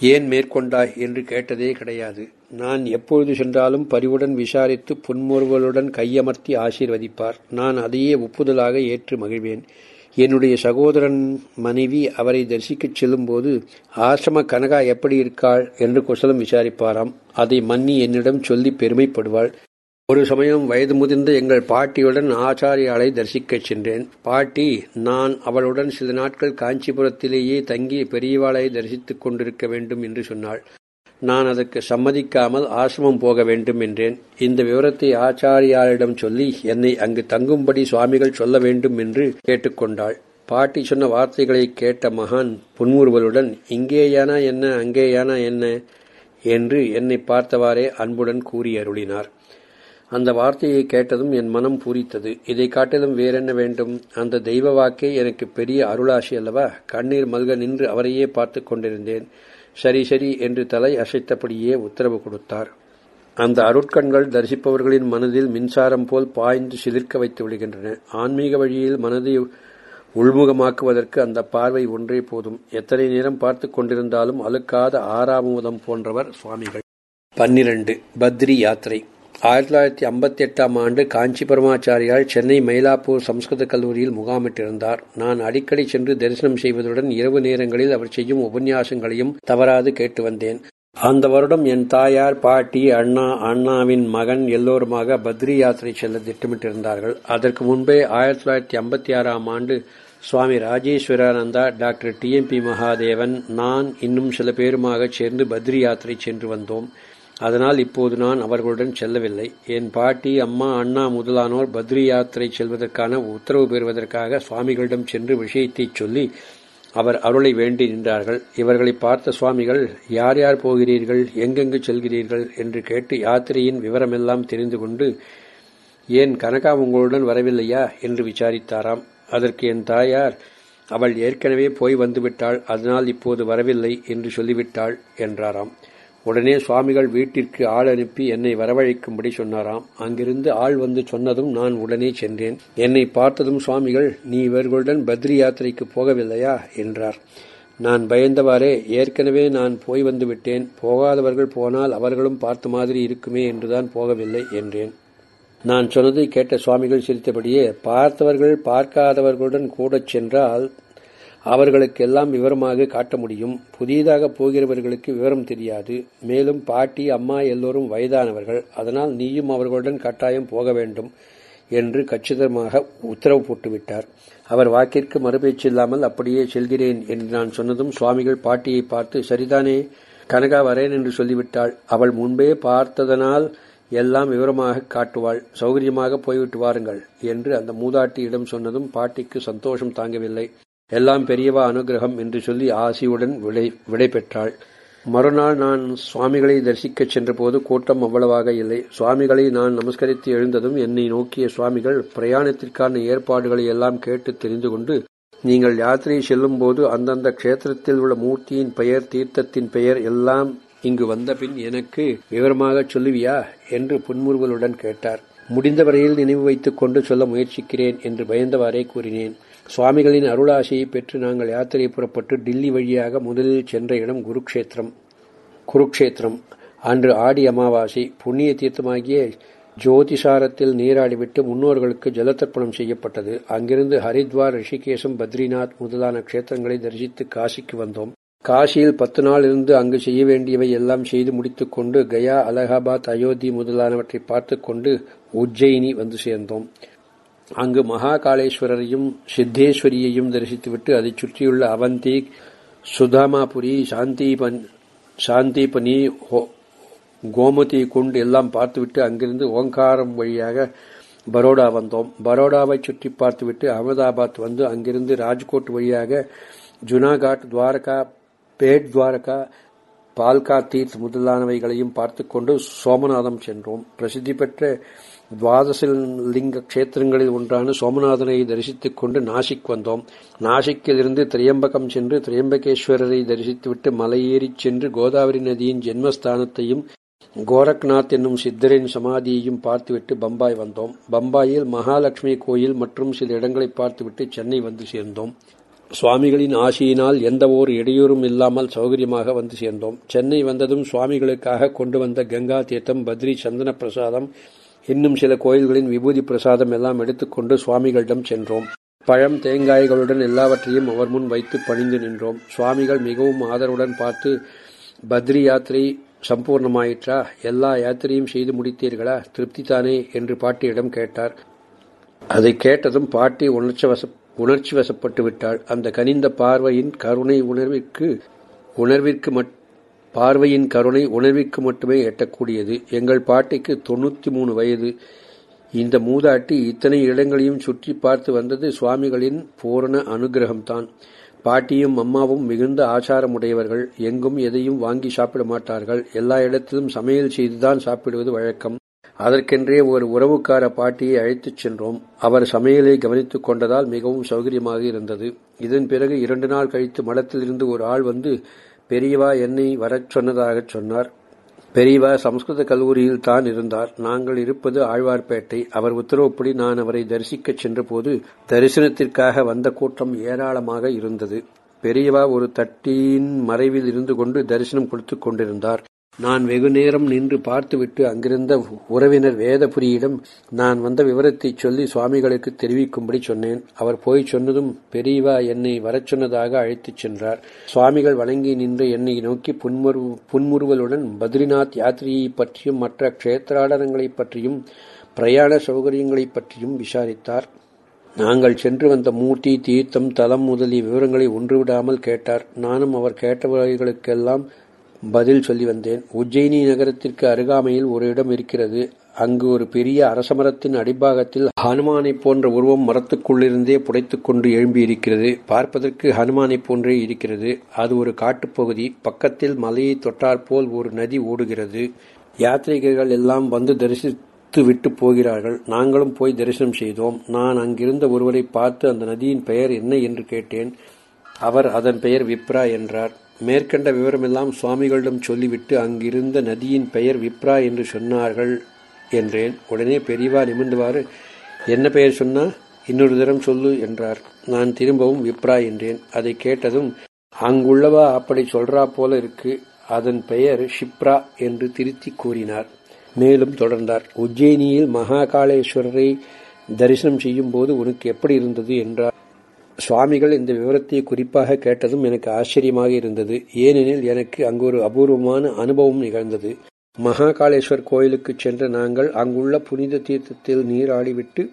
S1: ஏன் மேற்கொண்டாய் என்று கேட்டதே கிடையாது. நான் எப்பொழுது சென்றாலும் பரிவுடன் விசாரித்து புன்முறுவலுடன் கையமர்த்தி ஆசீர்வதிப்பார். நான் அதையே ஒப்புதலாக ஏற்று மகிழ்வேன். என்னுடைய சகோதரன் மனைவி அவரை தரிசிக்கச் செல்லும்போது ஆசிரம கனகா எப்படி இருக்காள்? என்று குசலம் விசாரிப்பாராம். அதை மன்னி என்னிடம் சொல்லி பெருமைப்படுவாள். ஒரு சமயம் வயது முதிர்ந்த எங்கள் பாட்டியுடன் ஆச்சாரியாலை தரிசிக்கச் சென்றேன். பாட்டி நான் அவளுடன் சில நாட்கள் காஞ்சிபுரத்திலேயே தங்கி பெரியவாளை தரிசித்துக் கொண்டிருக்க வேண்டும் என்று சொன்னாள். நான் அதற்கு சம்மதிக்காமல் ஆசிரமம் போக வேண்டும் என்றேன். இந்த விவரத்தை ஆச்சாரியாரிடம் சொல்லி என்னை அங்கு தங்கும்படி சுவாமிகள் சொல்ல வேண்டும் என்று கேட்டுக்கொண்டாள். பாட்டி சொன்ன வார்த்தைகளை கேட்ட மகான் புன்முறுவலுடன் இங்கேயானா என்ன? அங்கேயானா என்ன? என்று என்னை பார்த்தவாறே அன்புடன் கூறி அருளினார் அந்த வார்த்தையை கேட்டதும் என் மனம் பூரித்தது. இதை காட்டிலும் வேறென்ன வேண்டும்? அந்த தெய்வ வாக்கே எனக்கு பெரிய அருளாசி அல்லவா? கண்ணீர் மல்க நின்று அவரையே பார்த்து கொண்டிருந்தேன். சரி சரி என்று தலை அசைத்தபடியே உத்தரவு கொடுத்தார். அந்த அருட்கண்கள் தரிசிப்பவர்களின் மனதில் மின்சாரம் போல் பாய்ந்து சிலிர்க்க வைத்து விடுகின்றன ஆன்மீக வழியில் மனதை உள்முகமாக்குவதற்கு அந்த பார்வை ஒன்றே போதும். எத்தனை நேரம் பார்த்து கொண்டிருந்தாலும் அழுக்காத ஆறாமுதம் போன்றவர் சுவாமிகள். பன்னிரண்டு. பத்ரி யாத்திரை. ஆயிரத்தி தொள்ளாயிரத்தி ஐம்பத்தி எட்டாம் ஆண்டு காஞ்சி பரமாச்சாரியால் சென்னை மயிலாப்பூர் சம்ஸ்கிருத கல்லூரியில் முகாமிட்டிருந்தார். நான் அடிக்கடி சென்று தரிசனம் செய்வதுடன் இரவு நேரங்களில் அவர் செய்யும் உபன்யாசங்களையும் தவறாது கேட்டு வந்தேன். அந்த வருடம் என் தாயார் பாட்டி அண்ணா அண்ணாவின் மகன் எல்லோருமாக பத்ரி யாத்திரை செல்ல திட்டமிட்டிருந்தார்கள். அதற்கு முன்பே ஆயிரத்தி தொள்ளாயிரத்தி ஐம்பத்தி ஆறாம் ஆண்டு Swami Rajeswarananda doctor T M P Mahadevan நான் இன்னும் சில பேருமாக சேர்ந்து பத்ரி யாத்திரை சென்று வந்தோம். அதனால் இப்போது நான் அவர்களுடன் செல்லவில்லை. என் பாட்டி அம்மா அண்ணா முதலானோர் பத்ரி யாத்திரை செல்வதற்கான உத்தரவு பெறுவதற்காக சுவாமிகளிடம் சென்று விஷயத்தை சொல்லி அவர் அருளை வேண்டி நின்றார்கள். இவர்களை பார்த்த சுவாமிகள் யார் யார் போகிறீர்கள்? எங்கெங்கு செல்கிறீர்கள்? என்று கேட்டு யாத்திரையின் விவரமெல்லாம் தெரிந்து கொண்டு ஏன் கனகா உங்களுடன் வரவில்லையா? என்று விசாரித்தாராம். அதற்கு என் தாயார் அவள் ஏற்கனவே போய் வந்துவிட்டாள். அதனால் இப்போது வரவில்லை என்று சொல்லிவிட்டாள் என்றாராம். உடனே சுவாமிகள் வீட்டிற்கு ஆள் அனுப்பி என்னை வரவழைக்கும்படி சொன்னாராம். அங்கிருந்து ஆள் வந்து சொன்னதும் நான் உடனே சென்றேன். என்னை பார்த்ததும் சுவாமிகள் நீ இவர்களுடன் பத்ரி யாத்திரைக்கு போகவில்லையா? என்றார். நான் பயந்தவாறே ஏற்கனவே நான் போய் வந்து விட்டேன். போகாதவர்கள் போனால் அவர்களும் பார்த்த மாதிரி இருக்குமே என்றுதான் போகவில்லை என்றேன். நான் சொன்னதை கேட்ட சுவாமிகள் சிரித்தபடியே பார்த்தவர்கள் பார்க்காதவர்களுடன் கூடச் சென்றால் அவர்களுக்கெல்லாம் விவரமாக காட்ட முடியும். புதியதாக போகிறவர்களுக்கு விவரம் தெரியாது. மேலும் பாட்டி அம்மா எல்லோரும் வயதானவர்கள். அதனால் நீயும் அவர்களுடன் கட்டாயம் போக வேண்டும் என்று கச்சிதமாக உத்தரவு போட்டுவிட்டார். அவர் வாக்கிற்கு மறுபேச்சில்லாமல் அப்படியே செல்கிறேன் என்று நான் சொன்னதும் சுவாமிகள் பாட்டியை பார்த்து சரிதானே கனகா வரேன் என்று சொல்லிவிட்டாள். அவள் முன்பே பார்த்ததனால் எல்லாம் விவரமாக காட்டுவாள். சௌகரியமாக போய்விட்டு வாருங்கள் என்று அந்த மூதாட்டியிடம் சொன்னதும் பாட்டிக்கு சந்தோஷம் தாங்கவில்லை. எல்லாம் பெரியவா அனுகிரகம் என்று சொல்லி ஆசியுடன் விடை விடை பெற்றாள் மறுநாள் நான் சுவாமிகளை தரிசிக்கச் சென்றபோது கூட்டம் அவ்வளவாக இல்லை. சுவாமிகளை நான் நமஸ்கரித்து எழுந்ததும் என்னை நோக்கிய சுவாமிகள் பிரயாணத்திற்கான ஏற்பாடுகளை எல்லாம் கேட்டு தெரிந்து கொண்டு நீங்கள் யாத்திரை செல்லும் போது அந்தந்த க்ஷேத்திரத்தில் உள்ள மூர்த்தியின் பெயர் தீர்த்தத்தின் பெயர் எல்லாம் இங்கு வந்தபின் எனக்கு விவரமாக சொல்லுவியா? என்று புன்முறுவலுடன் கேட்டார். முடிந்தவரையில் நினைவு வைத்துக் கொண்டு சொல்ல முயற்சிக்கிறேன் என்று பயந்தவாறே கூறினேன். சுவாமிகளின் அருளாசியை பெற்று நாங்கள் யாத்திரை புறப்பட்டு டில்லி வழியாக முதலில் சென்ற இடம் குருக்ஷேத்திரம். குருக்ஷேத்திரம். அன்று ஆடி அமாவாசை. புண்ணிய தீர்த்தமாகிய ஜோதிசாரத்தில் நீராடிவிட்டு முன்னோர்களுக்கு ஜலத்தர்ப்பணம் செய்யப்பட்டது. அங்கிருந்து ஹரித்வார் ரிஷிகேசம் பத்ரிநாத் முதலான க்ஷேத்திரங்களை தரிசித்து காசிக்கு வந்தோம். காசியில் பத்து நாள் இருந்து அங்கு செய்ய வேண்டியவை எல்லாம் செய்து முடித்துக் கொண்டு கயா அலகாபாத் அயோத்தி முதலானவற்றை பார்த்து கொண்டு உஜ்ஜயினி வந்து சேர்ந்தோம். அங்கு மகாகாளேஸ்வரரையும் சித்தேஸ்வரியையும் தரிசித்துவிட்டு அதைச் சுற்றியுள்ள அவந்தி சுதாமாபுரி சாந்திபன் சாந்திபனி கோமதி குண்ட் எல்லாம் பார்த்துவிட்டு அங்கிருந்து ஓங்காரம் வழியாக பரோடா வந்தோம். பரோடாவை சுற்றி பார்த்துவிட்டு அகமதாபாத் வந்து அங்கிருந்து ராஜ்கோட் வழியாக ஜுனாகாட் துவாரகா பேட் துவாரகா பால்கா தீர்த் முதலானவைகளையும் பார்த்து கொண்டு சோமநாதம் சென்றோம். பிரசித்தி பெற்ற துவாதசலிங்க கஷேத்திரங்களில் ஒன்றான சோமநாதனை தரிசித்துக் கொண்டு நாசிக் வந்தோம். நாசிக்கிலிருந்து திரியம்பகம் சென்று திரியம்பகேஸ்வரரை தரிசித்துவிட்டு மலையேறிச் சென்று கோதாவரி நதியின் ஜென்மஸ்தானத்தையும் கோரக்நாத் என்னும் சித்தரின் சமாதியையும் பார்த்துவிட்டு பம்பாய் வந்தோம். பம்பாயில் மகாலட்சுமி கோயில் மற்றும் சில இடங்களை பார்த்துவிட்டு சென்னை வந்து சேர்ந்தோம். சுவாமிகளின் ஆசியினால் எந்த ஓர் இடையூறும் இல்லாமல் சௌகரியமாக வந்து சேர்ந்தோம். சென்னை வந்ததும் சுவாமிகளுக்காக கொண்டு வந்த கங்கா தீர்த்தம் பத்ரி சந்தன பிரசாதம் இன்னும் சில கோயில்களின் விபூதி பிரசாதம் எல்லாம் எடுத்துக்கொண்டு சுவாமிகளிடம் சென்றோம். பழம் தேங்காய்களுடன் எல்லாவற்றையும் அவர் முன் வைத்து பணிந்து நின்றோம். சுவாமிகள் மிகவும் ஆதரவுடன் பார்த்து பத்ரி யாத்திரை சம்பூர்ணமாயிற்றா? எல்லா யாத்திரையும் செய்து முடித்தீர்களா? திருப்தி தானே என்று பாட்டியிடம் கேட்டார். அதை கேட்டதும் பாட்டி உணர்ச்சி உணர்ச்சி வசப்பட்டு விட்டாள். அந்த கனிந்த பார்வையின் கருணை உணர்விற்கு உணர்விற்கு மட் பார்வையின் கருணை உணர்விற்கு மட்டுமே எட்டக்கூடியது. எங்கள் பாட்டிக்கு தொண்ணூற்றி மூணு வயது. இந்த மூதாட்டி இத்தனை இடங்களையும் சுற்றி பார்த்து வந்தது சுவாமிகளின் பூரண அனுகிரகம்தான். பாட்டியும் அம்மாவும் மிகுந்த ஆச்சாரமுடையவர்கள். எங்கும் எதையும் வாங்கி சாப்பிட மாட்டார்கள். எல்லா இடத்திலும் சமையல் செய்துதான் சாப்பிடுவது வழக்கம். அதற்கென்றே ஒரு உறவுக்கார பாட்டியை அழைத்துச் சென்றோம். அவர் சமையலை கவனித்துக் கொண்டதால் மிகவும் சௌகரியமாக இருந்தது. இதன் பிறகு இரண்டு நாள் கழித்து மடத்திலிருந்து ஒரு ஆள் வந்து பெரியவா என்னை வரச் சொன்னதாகச் சொன்னார். பெரியவா சம்ஸ்கிருத கல்லூரியில் தான் இருந்தார். நாங்கள் இருப்பது ஆழ்வார்பேட்டை. அவர் உத்தரவுப்படி நான் அவரை தரிசிக்கச் சென்றபோது தரிசனத்திற்காக வந்த கூட்டம் ஏராளமாக இருந்தது. பெரியவா ஒரு தட்டியின் மறைவில் இருந்து கொண்டு தரிசனம் கொடுத்துக் கொண்டிருந்தார். நான் வெகு நேரம் நின்று பார்த்துவிட்டு அங்கிருந்த உறவினர் வேதபுரியிடம் நான் வந்த விவரத்தை சொல்லி சுவாமிகளுக்கு தெரிவிக்கும்படி சொன்னேன். அவர் போய் சொன்னதும் பெரியவா என்னை வரச் சொன்னதாக அழைத்துச் சென்றார். சுவாமிகள் வணங்கி நின்று என்னை நோக்கி புன்முறு புன்முறுவலுடன் பத்ரிநாத் யாத்திரையை பற்றியும் மற்ற க்ஷேத்திராடனங்களைப் பற்றியும் பிரயாண சௌகரியங்களைப் பற்றியும் விசாரித்தார். நாங்கள் சென்று வந்த மூர்த்தி தீர்த்தம் தலம் முதலிய விவரங்களை ஒன்றுவிடாமல் கேட்டார். நானும் அவர் கேட்டவர்களுக்கெல்லாம் பதில் சொல்லி வந்தேன். உஜ்ஜயினி நகரத்திற்கு அருகாமையில் ஒரு இடம் இருக்கிறது. அங்கு ஒரு பெரிய அரசமரத்தின் அடிப்பாகத்தில் ஹனுமானை போன்ற உருவம் மரத்துக்குள்ளிருந்தே புடைத்துக் கொண்டு எழும்பியிருக்கிறது. பார்ப்பதற்கு ஹனுமானை போன்றே இருக்கிறது. அது ஒரு காட்டுப்பகுதி. பக்கத்தில் மலையை தொட்டாற்போல் ஒரு நதி ஓடுகிறது. யாத்ரீகர்கள் எல்லாம் வந்து தரிசித்து விட்டு போகிறார்கள். நாங்களும் போய் தரிசனம் செய்தோம். நான் அங்கிருந்த ஒருவரை பார்த்து அந்த நதியின் பெயர் என்ன என்று கேட்டேன். அவர் அதன் பெயர் விப்ரா என்றார். மேற்கண்ட விவரமெல்லாம் சுவாமிகளிடம் சொல்லிவிட்டு அங்கிருந்த நதியின் பெயர் விப்ரா என்று சொன்னார்கள் என்றேன். உடனே பெரியவா நிமிர்ந்தவாறு என்ன பெயர் சொன்னா? இன்னொரு தரம் சொல்லு என்றார். நான் திரும்பவும் விப்ரா என்றேன். அதை கேட்டதும் அங்குள்ளவா அப்படி சொல்றா போல இருக்கு. அதன் பெயர் ஷிப்ரா என்று திருத்தி கூறினார். மேலும் தொடர்ந்தார். உஜ்ஜயினியில் மகாகாளேஸ்வரரை தரிசனம் செய்யும் போது உனக்கு எப்படி இருந்தது? என்றார். சுவாமிகள் இந்த விவரத்தை குறிப்பாக கேட்டதும் எனக்கு ஆச்சரியமாக இருந்தது. ஏனெனில் எனக்கு அங்கு ஒரு அபூர்வமான அனுபவம் நிகழ்ந்தது. மகாகாளேஸ்வர் கோயிலுக்கு சென்ற நாங்கள் அங்குள்ள புனித தீர்த்தத்தில் நீராடிவிட்டு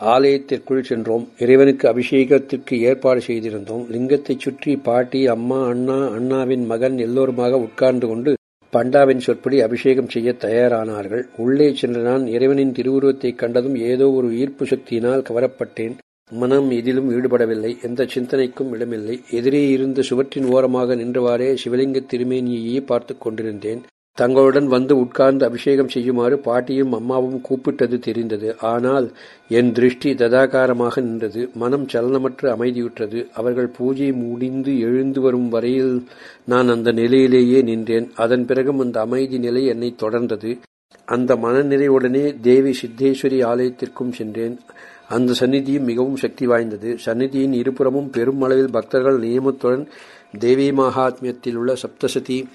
S1: ஆலயத்திற்குள் சென்றோம். இறைவனுக்கு அபிஷேகத்திற்கு ஏற்பாடு செய்திருந்தோம். லிங்கத்தைச் சுற்றி பாட்டி அம்மா அண்ணா அண்ணாவின் மகன் எல்லோருமாக உட்கார்ந்து கொண்டு பண்டாவின் சொற்படி அபிஷேகம் செய்ய தயாரானார்கள். உள்ளே சென்ற நான் இறைவனின் திருவுருவத்தைக் கண்டதும் ஏதோ ஒரு ஈர்ப்பு சக்தியினால் கவரப்பட்டேன். மனம் இதிலும் ஈடுபடவில்லை எந்த சிந்தனைக்கும் இடமில்லை. எதிரே இருந்த சுவற்றின் ஓரமாக நின்றவாறே சிவலிங்க திருமேனியையே பார்த்துக் கொண்டிருந்தேன். தங்களுடன் வந்து உட்கார்ந்து அபிஷேகம் செய்யுமாறு பாட்டியும் அம்மாவும் கூப்பிட்டது தெரிந்தது. ஆனால் என் திருஷ்டி ததாகாரமாக நின்றது. மனம் சலனமற்று அமைதியுற்றது. அவர்கள் பூஜை முடிந்து எழுந்து வரும் வரையில் நான் அந்த நிலையிலேயே நின்றேன். அதன் பிறகும் அந்த அமைதி நிலை என்னை தொடர்ந்தது. அந்த மனநிறைவுடனே தேவி சித்தேஸ்வரி ஆலயத்திற்கும் சென்றேன். அந்த சந்நிதியும் மிகவும் சக்தி வாய்ந்தது. சந்நிதியின் இருபுறமும் பெரும் அளவில் பக்தர்கள் நியமத்துடன் தேவி மகாத்மியத்தில் உள்ள சப்தசதி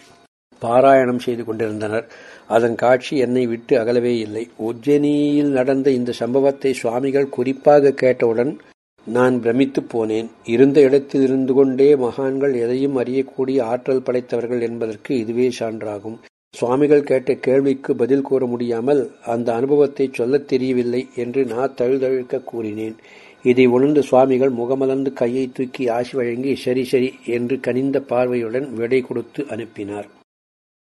S1: பாராயணம் செய்து கொண்டிருந்தனர். அதன் காட்சி என்னை விட்டு அகலவே இல்லை. உஜ்ஜனியில் நடந்த இந்த சம்பவத்தை சுவாமிகள் குறிப்பாக கேட்டவுடன் நான் பிரமித்துப் போனேன். இருந்த இடத்தில் இருந்து கொண்டே மகான்கள் எதையும் அறியக்கூடிய ஆற்றல் படைத்தவர்கள் என்பதற்கு இதுவே சான்றாகும். சுவாமிகள் கேட்ட கேள்விக்கு பதில் கூற முடியாமல் அந்த அனுபவத்தை சொல்லத் தெரியவில்லை என்று நான் தழுதழுக்க கூறினேன். இதை உணர்ந்த சுவாமிகள் முகமலர்ந்து கையை தூக்கி ஆசி வழங்கி சரி சரி என்று கனிந்த பார்வையுடன் விடை கொடுத்து அனுப்பினார்.